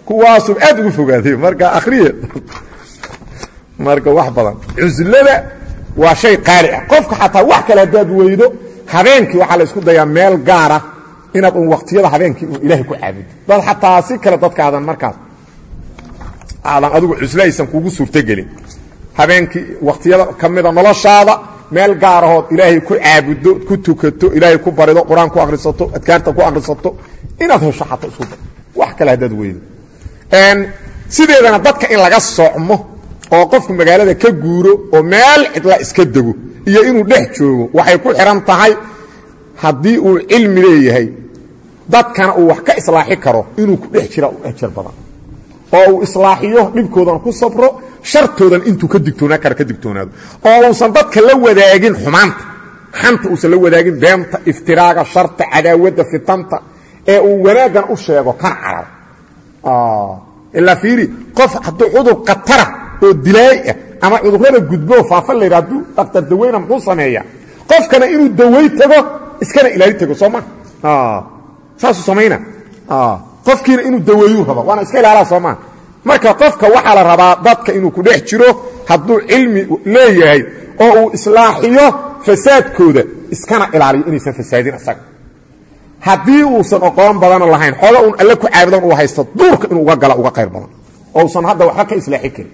kuwaasuba aad ugu fogaaday marka akhriye. Marka wax badan. Cuslada waa shay qaali ah. Qofka xataa wax kale haddaad weydo habeenkii waxaa la isku dayaa meel gaara inaad un waktiyada habeenkii un ilaahay ku caabudo dad xataa si kale dadka aadan markaas aadan adigu cusle aysan kugu suurtogelin habeenkii wakhtiyada ka mida noloshaada meel gaarahood ilaahay ku caabudo ku tukato ilaahay ku barido qur'aan akhrisato adkaarta ku akhrisato inaad hesho xataa isku da wax kale haddaad weydo. Sideedana dadka in laga socmo oo qofku magaalada ka guuro oo meel cidla iska dego iyo inuu dhex joogo waxay ku xihan tahay haddii uu cilmi leeyahay dadkana uu wax ka islaaxi karo inuu ku dhex jira u ejar badan. Oo uu islaaxiyo dhibkoodan ku sabro shartoodan intuu ka digtoonaa kara ka digtoonaado. Oo uusan dadka la wadaagin xumaanta. Xanta uusan la wadaagin beenta iftiraaga sharta cadaawadda fitanta ee uu wanaaggan u sheego kan carar. Ilaa fiiri qof hadduu cudur khatara oo dilaay ah ama cudurrada gudboo faafa layidha hadduu daktar daweyna muxuu sameeya qofkana inuu dawey tago iskana ilaali tago soo ma saasuu samayna. Qofkiina inuu daweeyuu raba waana iska ilaalaa soo maa marka qofka waxaa la rabaa dadka inuu ku dhex jiro hadduu cilmi leeyahay oo uu islaaxiyo fasaadkooda iskana ilaaliyo inaysan fasaadin isaga haddii uusan oqoon badana lahayn xooga uun alle ku caabudan uu haysto duurka inuu uga gala uga qayr badan. Oo hadda waxba ka islaaxi karin.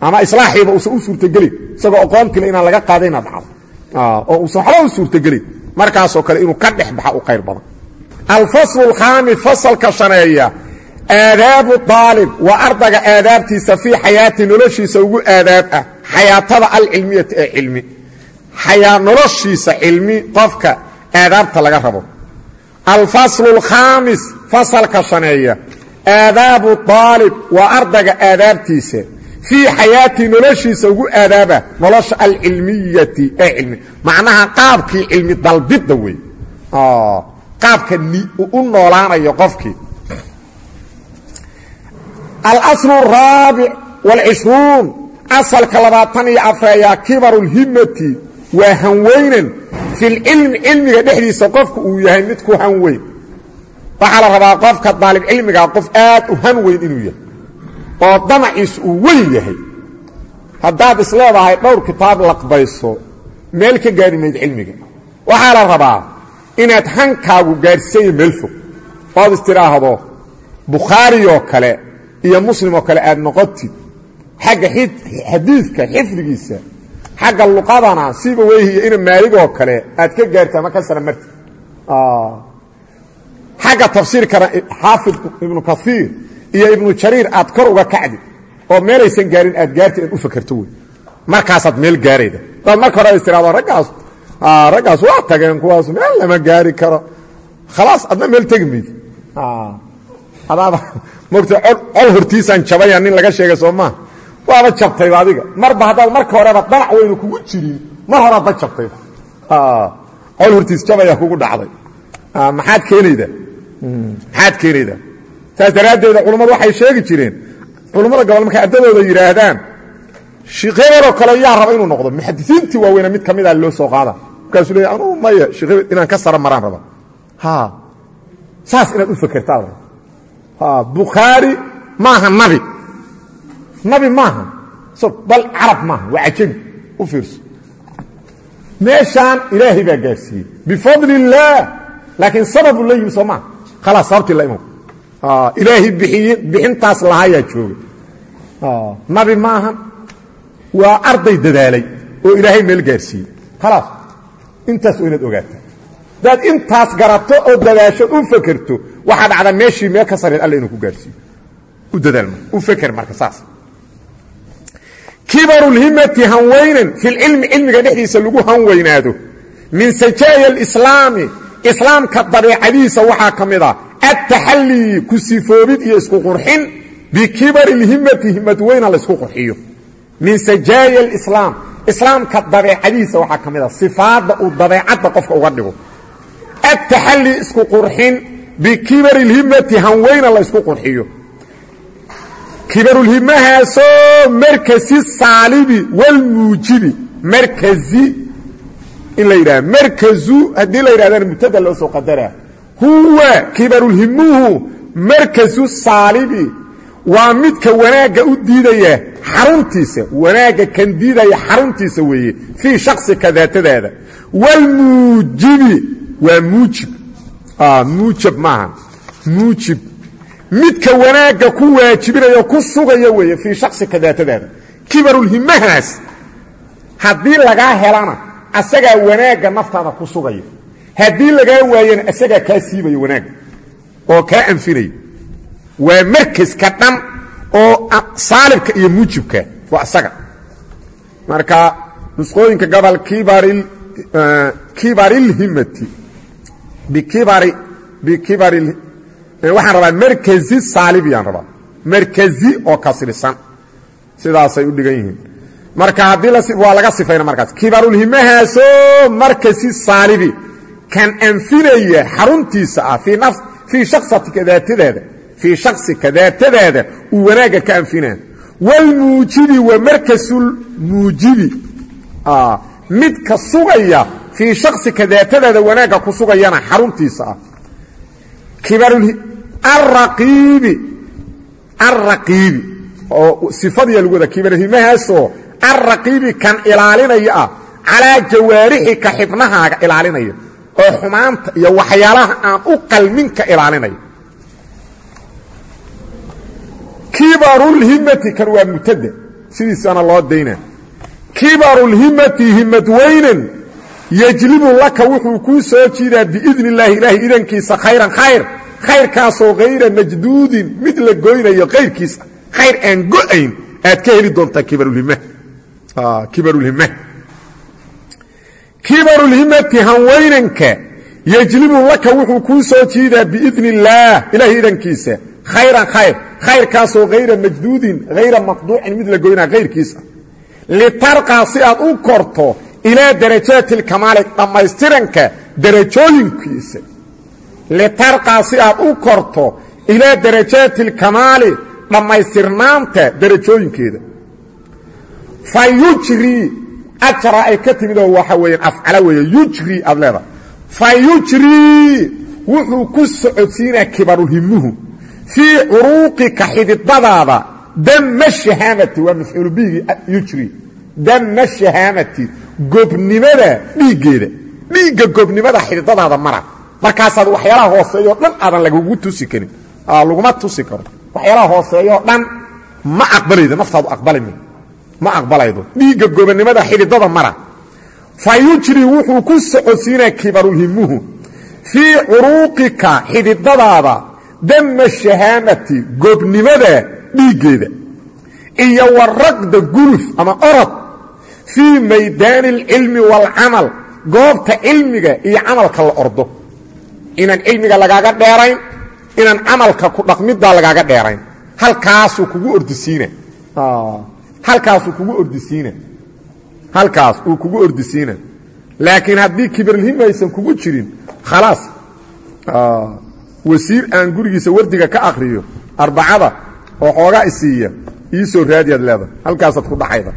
Ama islaaxiiba uusan u suurtagelin isagoo oqoontile inaan laga qaadayna dhacdo oo uusan waxba u suurtagelin. Markaasoo kale inuu ka dhex baxa u qayr badan alfaslu alkhaamis fasalka shaneeya aadaabu aalib waa ardayga aadaabtiisa fii xayaati noloshiisa ugu aadaab ah xayaatada alcilmiyati ee cilmi noloshiisa cilmi qofka aadaabta laga rabo alfaslu alkhaamis fasalka shaneeya aadaabu aalib waa ardayga aadaabtiisa fii xayaati noloshiisa ugu aadaaba nolosha alcilmiyati ee cilmi macnaha qaabkii cilmi dalbidda wey qaabka u noolaanayo qofkii. Alaslu araabic wاlcishruun asalka labaatan iyo afreeyaa kibaru lhimati waa hanweynan fi lcilmi cilmiga dhexdiisa qofku uu yahay mid ku hanweyn. Waxaa la rabaa qofka daalib cilmigaa qof aad u hanweyn inuu yahay oo damaciisu uu weyn yahay. Haddaad isleedahay dhowr kitaab laqbayso meel ka gaari mayd cilmiga. Waxaa la rabaa inaad hankaagu gaadhsanya meel fog. Ood istidhaahdo bukhaariyoo kale iyo muslim oo kale aad noqotid xagga xadiidka xifdigiisa xagga luqadana siba weyhiyo ina maaligoo kale aad ka gaarta ama ka sara martid xagga tafsiirkana xaafid ibnu kaiir iyo ibnu jariir aad kor uga kacdi oo meelaysan gaarin aad gaarti aad u fakerto wey markaasaad meel gaarayda. Marka hore istiraado raggaas raggaas waa tageen kuwaas meel lama gaari karo. Khalaas adna meel tegi mayd adaaba mogta col hortiisaan jabaya nin laga sheegay soo maa waaba jabtayba adiga. Marba haddaad marka horeba danac weynu kugu jirin mar horaadba jabtayba. Col hortiis jabaya kugu dhacday. Maxaad keenaydaa maxaad keenaydaa saas daraaddeeda culammadu waxay sheegi jireen. Culammada gobol markay ardadooda yidhaahdaan kale yaa raba inuu noqdo. Muxadisiintii waaweyna mid ka mida loo soo qaada markaasuu leeya anuu maya shiikheber inaan ka sara maraan raba. Ha. Saas inaad u fakertaa bukhaari maaha nabi. Nabi maaha bal carab maaha waa cajami u fiirso. Meeshaan ilaahay baa gaarsiiyey. Bifadli illaah laakiin sababu la yimi soo maa khalaas sababtii la imow. Ilaahay bixiye bixintaas lahayaa joogay nabi maahan. Waa arday dadaalay oo ilaahay meel gaarsiiyey. Khalaas intaas oo inaad ogaataa hadaad intaas garato oo dadaasho u fakerto waxaa dhacda meeshii meel ka sareed alla inuu ku gaarsiiyo. U dadaal marka u feker marka saas. Kibarulhimati hanweynan filcilmi cilmiga dhexdiisa lagu hanweynaado min sajaaya alislaami islaamka dabeecadiisa waxaa ka mid ah attaxallii ku sifoobid iyo isku qurxin. Bikibari lhimati himad weyna laysku qurxiyo. Min sajaaya alislaam islaamka dabeecadiisa waxaa ka mid ah sifaadda uu dabeecadda qofka uga dhigo. Attaxallii isku qurxin bikibari lhimati hanweyna laysku qurxiyo. Kibarulhimahaasoo markasi saalibi walmuujibi markazi in la yidhaha markazu haddii la yidhahdana mubtada loo soo qadaraa huwa kibarulhimuhu markazu saalibi waa midka wanaagga u diidaya xaruntiisa. Wanaagga kan diidaya xaruntiisa weeye fii shaksika daatadaada. Walmuujibi waa muujib. Muujab maaha. Muujib. Midka wanaagga ku waajibinaya ku sugaya weeye fii shaksika daatadaada. Kibarulhimahaas haddii lagaa helana asagaa wanaagga naftaada ku sugaya. Haddii lagaa waayana asagaa kaa siibaya wanaagga oo kaa anfinaya waa markaska dhan oo saalibka iyo muujibka waa isaga marka nusqooyinka gobol kibarilhimati bikibari waxaan rabaa markazi saalibiyaan rabaa. Markazi oo kasrisan. Sidaasay u dhigan yihiin. Marka haddii waa laga sifayna markaas. Kibarulhimahaasoo markasi saalibi. Kan anfinaya xaruntiisa ah fii shaksatika daatadaada fii shaksika daatadaada uu wanaagga ka anfinaa walmuujibi wa markasulmuujibi midka sugaya fii shaksika daatadaada wanaagga ku sugayana xaruntiisa ah. Araqiibi alraqiibi oo sifadiya lagu wada kibarhimahaasoo alraqiibi kan ilaalinaya ah calaa jawaarixika xibnahaaga ilaalinaya oo xumaanta iyo waxyaalaha aan u qalminka ilaalinaya kibarulhimati kan waa mubtada sidiisana loo dayna kibarulhimati himad weynan yejlibu laka wuxuu kuu soo jiidaa biidni illaahi ilaahay idankiisa khayran khayr khayrkaasoo hayra majduudin mid la goynayo kayrkiisa khayr aan go'ayn aad ka heli doontaa kibarulhimma kibarulhimmati hanweynanka yejlibu laka wuxuu kuu soo jiidaa biidni illaah ilaahay idankiisa khayran khayr. Khayrkaasoo hayra majduudin hayra maqduucin mid la goynaa kayrkiisa litarqaa si aad u korto ilaa darajaati lkamaali dhammaystiranka darajooyinkiisa. Litarqaa si aad u korto ilaa darajaati alkamaali dhammaystirnaanta darajooyinkeeda. Fa yujrii ajra ay ka timid oo waxa weeyaan afcala weeye yujrii aad leedahay. Fa yujrii wuxuu ku socodsiinaa kibarulhimuhu fii curuuqika xididadaada dama shahaamati waa mafcuulu bihigii yujrii dama shahaamati gobnimada dhiiggeeda. Dhiigga gobnimada xididadaada mara markaasaad waxyaalaha hooseeyoo dhan aadan lagugu tusi karin. Laguma tusi karo. Waxyaalaha hooseeyoo dhan ma aqbalaydo naftaadu aqbali ma. Aqbalaydo. Dhiigga gobonnimada xididada mara fa yujri wuxuu ku socodsiinaa kibarulhimuhu. Fii curuuqika xididadaada dama shahaamati gobnimada dhiiggeeda iyo waraqda guluf ama orod fii maydaani alcilmi waalcamal goobta cilmiga iyo camalka la ordo. Inaan cilmiga lagaaga dheerayn inaan camalka ku dhaqmiddaa lagaaga dheerayn. Halkaasuu kugu ordisiina halkaasuu kugu ordisiina halkaas uu kugu ordisiina laakiin haddii kibirlhim aysan kugu jirin khalaas wasiir aan gurigiisa wardiga ka akriyo arbacada oo xoogaa isiiya ii soo raadiyaad leedahay. Halkaasaad ku dhacayda.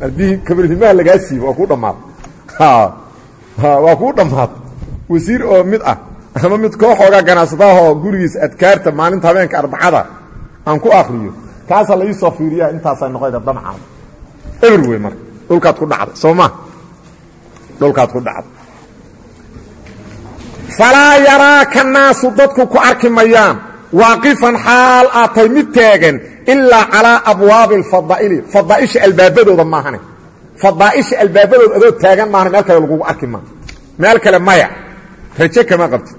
Haddii kibirlhimaha lagaa siibo waa kuu dhammaad. Waa kuu dhammaad. Wasiir oo mid ah ama mid koo xoogaa ganacsadaahoo gurigiisa adkaarta maalinta habeenka arbacada aan ku akriyo kaasaa la ii soo fiiriya intaasay noqoyda damcaada eber wey marka. Dhulkaad ku dhacday soo ma? Dhulkaad ku dhacday falaa yaraaka naasu dadku ku arki mayaan. Waaqifan xaal aad tahay mid taagan ilaa calaa abwaabi alfadaa'ili fadaa'isha albaabadooda maahane. Fadaa'isha albaabadooda adoo taagan maahane meel kale lagugu arki maa meel kale maya. Raje kama qabtid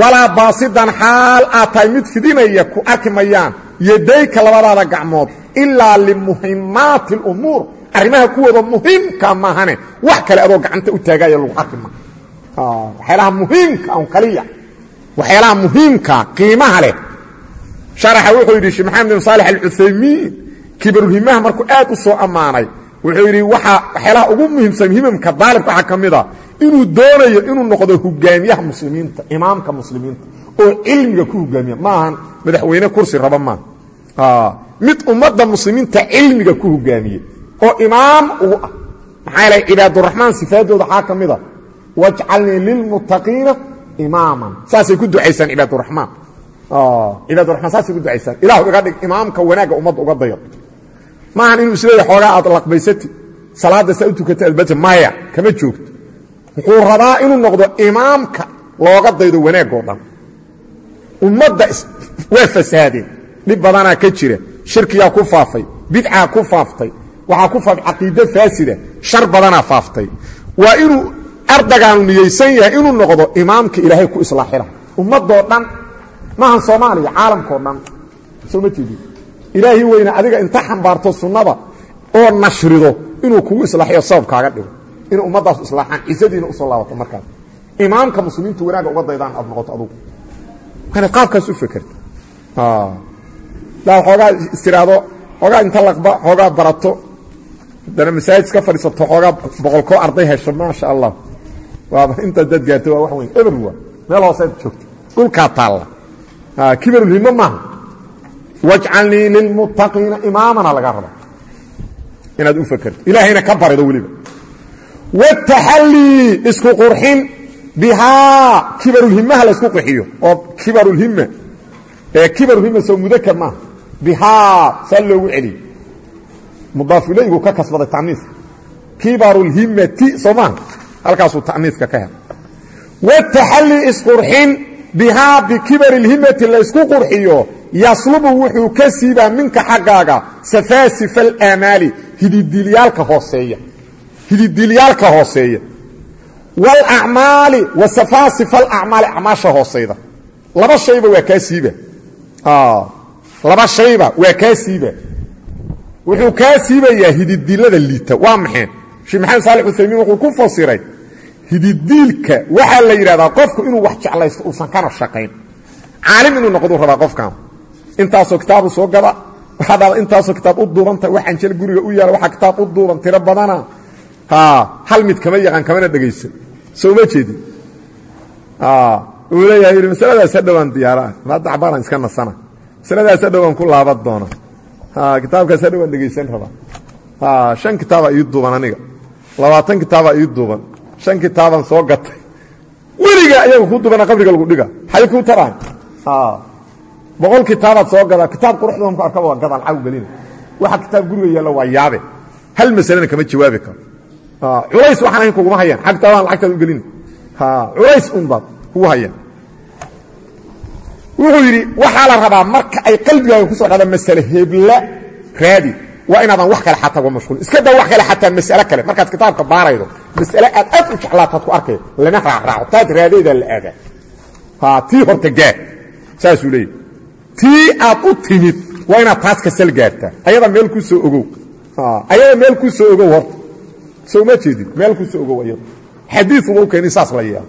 walaa baasidan xaal aad tahay mid fidinaya ku arki mayaan. Yadayka labadaada gacmood ilaa limuhimaati اlumuur arrimaha kuwooda muhiimka maahane wax kale adoo gacanta u taagaya lagu arki waxyaalaha muhiimka on kaliya waxyaalaha muhiimka qiimaha leh. Sharaxa wuxuu yidhi sheekh maxamed bin saalex alcuthaymiin kibarulhimaha markuu aad u soo ammaanay wuxuu yidhi waxaa waxyaalaha ugu muhiimsan himamka daalibka waxaa ka mid a inuu doonayo inuu noqdo hogaamiyaha muslimiinta imaamka muslimiinta oo cilmiga ku hogaamiya. Maahan madaxweyne kursi raba maaha mid ummadda muslimiinta cilmiga ku hogaamiye oo imaam ugu ah. Maxaa yeelay cibaaduraxmaan sifaadooda waxaa ka mid a wajcalnii lilmuttaqiina imaaman. Saasay ku ducaysaan cibaaduraxmaan cibaaduraxmaan saasay ku ducaysaan. Ilahu iga dhig imaamka wanaagga ummadda uga dayo maahan inuu is leeyahay xoogaa aad laqbaysati salaadda saa u tukata albaja maya kama joogto. Wuxuu rabaa inuu noqdo imaamka looga daydo wanaagoo dhan. Ummadda waa fasaadeen. Dhib badanaa ka jira. Shirkiyaa ku faafay bidcaa ku faaftay waxaa ku faafay caqiide faasida shar badanaa faaftay. Waa inuu ardagaanu niyeysan yahay inuu noqdo imaamka ilaahay ku islaaxila ummadoo dhan maahan soomaaliya caalamkao dhan soo ma jeedi ilaahi weyne adiga inta xambaarto sunnada oo nashrido inuu kugu islaaxiyo sabab kaaga dhigo. In ummaddaas islaaxaan cisadiina u soo laabato markaas. Imaamka muslimiintu wanaaga uga daydaan aad noqoto adugu. Inaad qaabkaas u fekerta daa xoogaa istiraado xoogaa inta laqba xoogaa barato. Haddana masaajid ka fadhiisato xoogaa boqolkoo arday hesho maasha allah waaba intaad dad gaarto waa wax weyn. Everwa meel hoosead joogto. Dhulkaa taalla. Kibarulhimo maaha. Wajcalnii lilmuttaqiina imaamana laga raba inaad u fekerto ilaahayna ka barido weliba. Wataxallii isku qurxin bihaa. Kibarulhimaha la isku qurxiyo. Oo kibarulhima ee kibarulhima soo mudakar maaha bihaa. Saa loogu celiyo mudaaf ilaygu ka kasbaday taniiska kibarulhimati soo maaha halkaasuu taniiska ka hel. Wataxallii isqurxin bihaa bikibari lhimati la isku qurxiyo yaslubu wuxuu ka siibaa minka xaggaaga safaasifa alaamaali hididiilyaalka hooseeya. Hididiilyaalka hooseeya. Wاlacmaali wa safaasifa alacmaali acmaasha hooseyda. Laba shayba waa kaa siiba laba shayba waa kaa siiba wuxuu kaa siibayaa hididilada liita waa maxay? Sheekh maxamed saali uthaymiin wuxuu ku fasiray hididiilka waxaa la yidhahdaa qofku inuu wax jeclaysto uusan kana shaqayn. Caalim inuu noqduu rabaa qofkan. Intaasoo kitaabu soo gada waxaa dhada intaasoo kitaab u duubanta wax anjel guriga u yaalla waxaa kitaab u duuban tiro badana. Hal mid kama yaqaan kamana dhegaysan soo ma jeedin uu leeyahay yidhi masaladaas hadhowaan diyaaraa hadda cabaaraan iska nasana. Masaladaas hadhowaan ku laaban doona. Kitaabkaas hadhowaan dhegaysan rabaa shan kitaabaa ii duuban aniga. Labaatan kitaabaa ii duuban shan kitaabaan soo gatay. Weliga ayaga kuu duubana qabriga lagu dhiga xay kuu taraan. Boqol kitaabaad soo gadaa kitaab quruxdoon ku arkaba waa gadaan caw gelina. Waxa kitaab guriga yaalla waa yaabe. Hal masalena kama jawaabi karo. Culays waxaan ahayn kuguma hayaan. Ag kitaabaan lacagtaad u gelina culays un baad kugu hayaan. Wuxuu yidhi waxaa la rabaa marka ay qalbigaaga ku soo dhada masale hebla raadi. Waa inaadan wax kale xataa uga mashquulin. Iska daa wax kale xataa mas'ale kale. Markaad kitaabka baaraydo mas'ale aad aad u jeclaataad ku arkay lama raacraaco. Taad raadaydaa la aadaa. Tii horta gaar saasuu leeyahy tii aad u timid waa inaad taas ka sal gaartaa. Ayada meel ku soo ogow. Ayada meel ku soo ogow horta soo ma jeedin meel ku soo ogow ayada xadiiuma u keenay saas la yeelo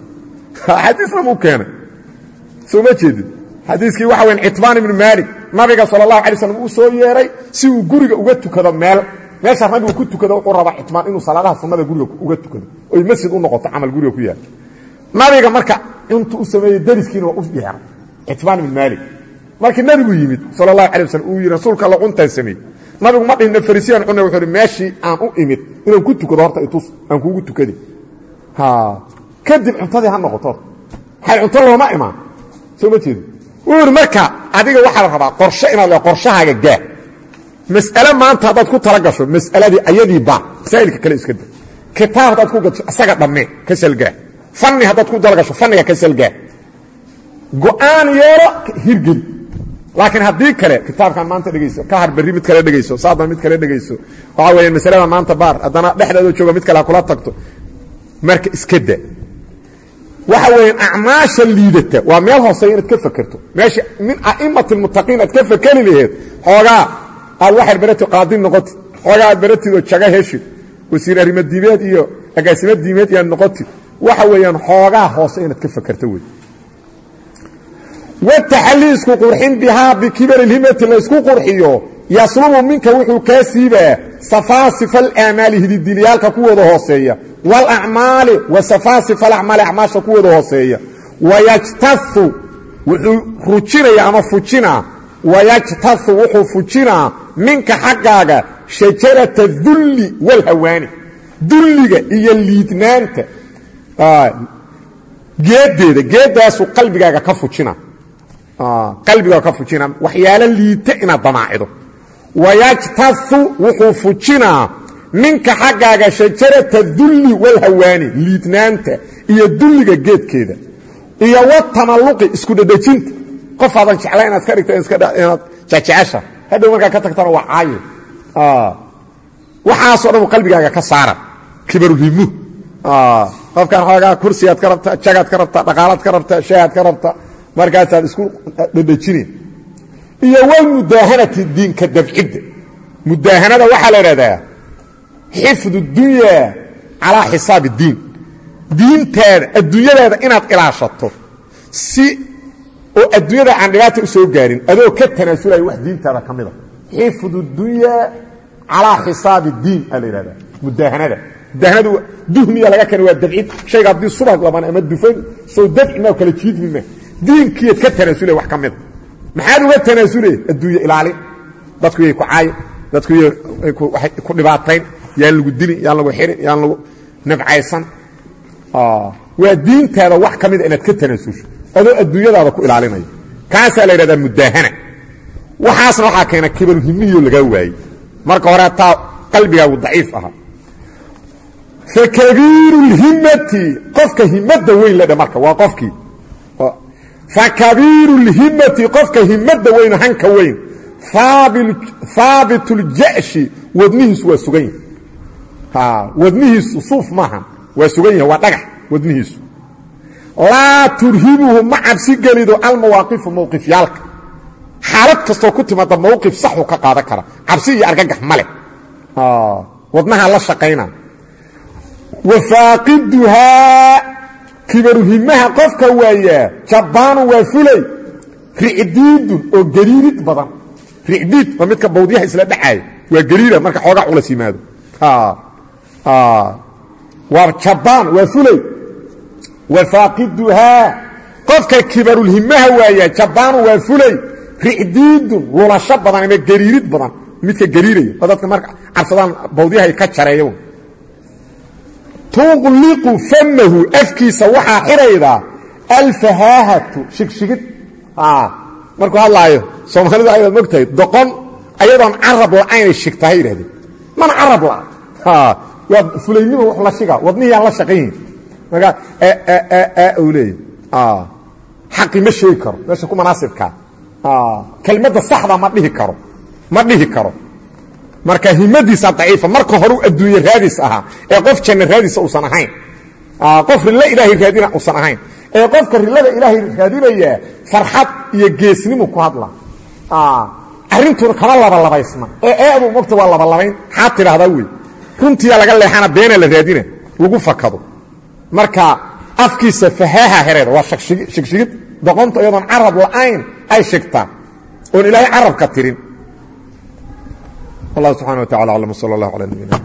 xadiisnama u keenay. Soo ma jeedin. Xadiiskii waxa weyn citbaan ibnu maalik nabiga sala allahu alay slam uu soo yeeray si guriga uga tukado meeshaa nabigu ku tukado wuxuu rabaa citbaan inuu salaadaha sunnada guriga uga tukado. Oy masjid u noqoto camal guriga ku yaal. Nabiga marka intuu u sameeyey dariskiina waa u yeeray citbaan ibnu maalik. Markii nabigu yimid sal اlahu alay waslam uu yidhi rasuulka alla cuntaan sameey nabigu ma dhihina farisiyan cuna wuxuu hi meeshii aan u imid inaan ku tukado horta itus aan kuugu tukadi. Kadib cuntadii ha noqoto. Hay cunto looma imaan. Soo ma jeedo wuu yidhi marka adiga waxaa la rabaa qorshe inaad le qorshahaaga gaa mas'ale maanta haddaad ku tala gasho mas'aladii ayadii baa masaa'ilka kale iska da kitaab haddaad ku gato isaga dhammee ka salgaa fanni haddaad ku tala gasho fanniga ka salgaa go'aan yeelo hirgeli laakiin haddii kale kitaabkan maanta dhegayso ka har berri mid kale dhegayso saadna mid kale dhegayso. Waxaa weya masalada maanta baar haddana dhexdeeda jooga mid kale ha kula tagto. Marka iska da waxa weeyaan acmaasha liidata waa meel hooseeya inaad ka fakerto meesha min a'imati lmuttaqiin aad ka fakeri laheed xoogaa aad waxaad barati qaadin noqotid xoogaa aad baratid oo jaga heshid wasiir arrimo diimeed iyo agaasimo diimeed yaad noqotid waxa weeyaan xoogaa hoose inaad ka fakerto wey wataxalli isku qurxin bihaa bikibari lhimati laysku qurxiyo yaslubu minka wuxuu kaa siibaa safaasifa alaamaali hididiilyaalka kuwooda hooseeya walacmaali wa safaasifa alacmaali acmaasha kuwooda hooseeya. Wayajtahu wuxuu rujinaya ama fujinaa wayajtahu wuxuu fujinaa minka xaggaaga shajarata dulli walhawaani dulliga iyo liidnaanta geedeeda geedaasu qalbigaaga ka fujina qalbigaaga ka fujina waxyaalo liita inaad damaacido. Wayajtahu wuxuu fujinaa minka xaggaaga shajarata dulli walhawaani liidnaanta iyo dulliga geedkeeda. Iyo watamalluqi isku dhedhejinta qof aadan jecla inaad ka dhigto inaad jecjecesha hadhow markaa ka tagtana waa caayo waxaasoo dhan qalbigaaga ka saara. Kibarulhimu qofkan xoogaa kursigaad ka rabta jagaad ka rabta dhaqaalaad ka rabta shaahaad ka rabta markaasaad isku dhedhejine iyo walmudaahanati diinka dabcidda mudaahanada waxaa la idhahdaa xifdu dunyaa calaa xisaabi diin. Diintaada adduunyadaada inaad ilaashato si oo adduunyada aan dhibaata u soo gaarin adoo ka tanaasulaya wax diintaada ka mida. Xifdu dunyaa calaa xisaabi diin aa la yidhahdaa mudaahanada mudaahanadu duhniya laga keena waa dabcid shayga haddii subag laban ama dufan soo dabci maa kala jiidmi ma diinkiiad ka tanaasulaya wax ka mida maxaad uga tanaasulaya adduunye ilaalin dadku yay ku caayin dadku yay ku dhibaatayn yaan lagu dilin yaan lagu xirin yaan lagu nabcaysan waa diintaada wax ka mida inaad ka tanaasusho adoo adduunyadaada ku ilaalinayo kaasaa la yidhahdaa mudaahana waxaasna waxaa keena kibarhimiyo lagaa waayey. Marka hore taa qalbigaagu daciif ahaa. Fakabiiru lhimati qofka himadda weyn ledhe marka waa qofkii fakabiiru lhimati qofka himadda weyn hanka weyn. Haabit اljashi wadnihiisu waa sugan yahay. Wadnihiisu suuf maaha waa sugan yahay waa dhagax wadnihiisu laa turhibuhu ma cabsi gelido almawaaqifu mowqifyaalka xaalad kastoo ku timaada mowqif saxuu ka qaadan kara. Cabsi iyo argagax ma leh. Wadnahaa la shaqayna wafaaqiduhaa kibaruhimaha qofka waayaa jabbaanu waa fulay. Ricdiidun oo gariirid badan. Ricdiid waa midka bawdyaha isla dhacaaya waa gariira marka xoogaa wafaaqiduhaa qofka kibarulhimaha waayaa jabbaanu waa fulay ricdiidun lulasho badan ama gariirid badan midka gariiraya oo dadka marka cabsadaan bawdyahay ka jareeya tuqliqu famahu afkiisa waxaa xidhaydaa alfahaahatu shigshigid markuu hadlaayo soomaalidu ayaad mogtahay doqon ayadoon carab la-aynay shigta ha yidhahdeen mana carab la waa fulaynimo wax la shiga wadnihiyaan la markaa u leeya xaqi ma sheegi karo meesha ku manaasibkaa kelmadda saxda ma dhihi karo ma dhihi karo. Marka himadiisa daciifa marka horeu adduunye raadis ahaa ee qof janno raadisa uusan ahayn qof rilla ilaahay raadina uusan ahayn ee qofka rillada ilaahay raadinaya farxad iyo geesnimu ku hadla arrintuna kama labalabaysna. Ee eedu mogta waa labalabayn maxaad tidhaahdaa wey runtiyaa laga leexana beena la raadina lagu fakado marka afkiisa fahaha hereeda waa shigshigid doqonta iyadoon carab la'ayn ay shigtaa oon ilaahay carabka tirin. Allah subxana wa tacala aclam sal allah ala nabina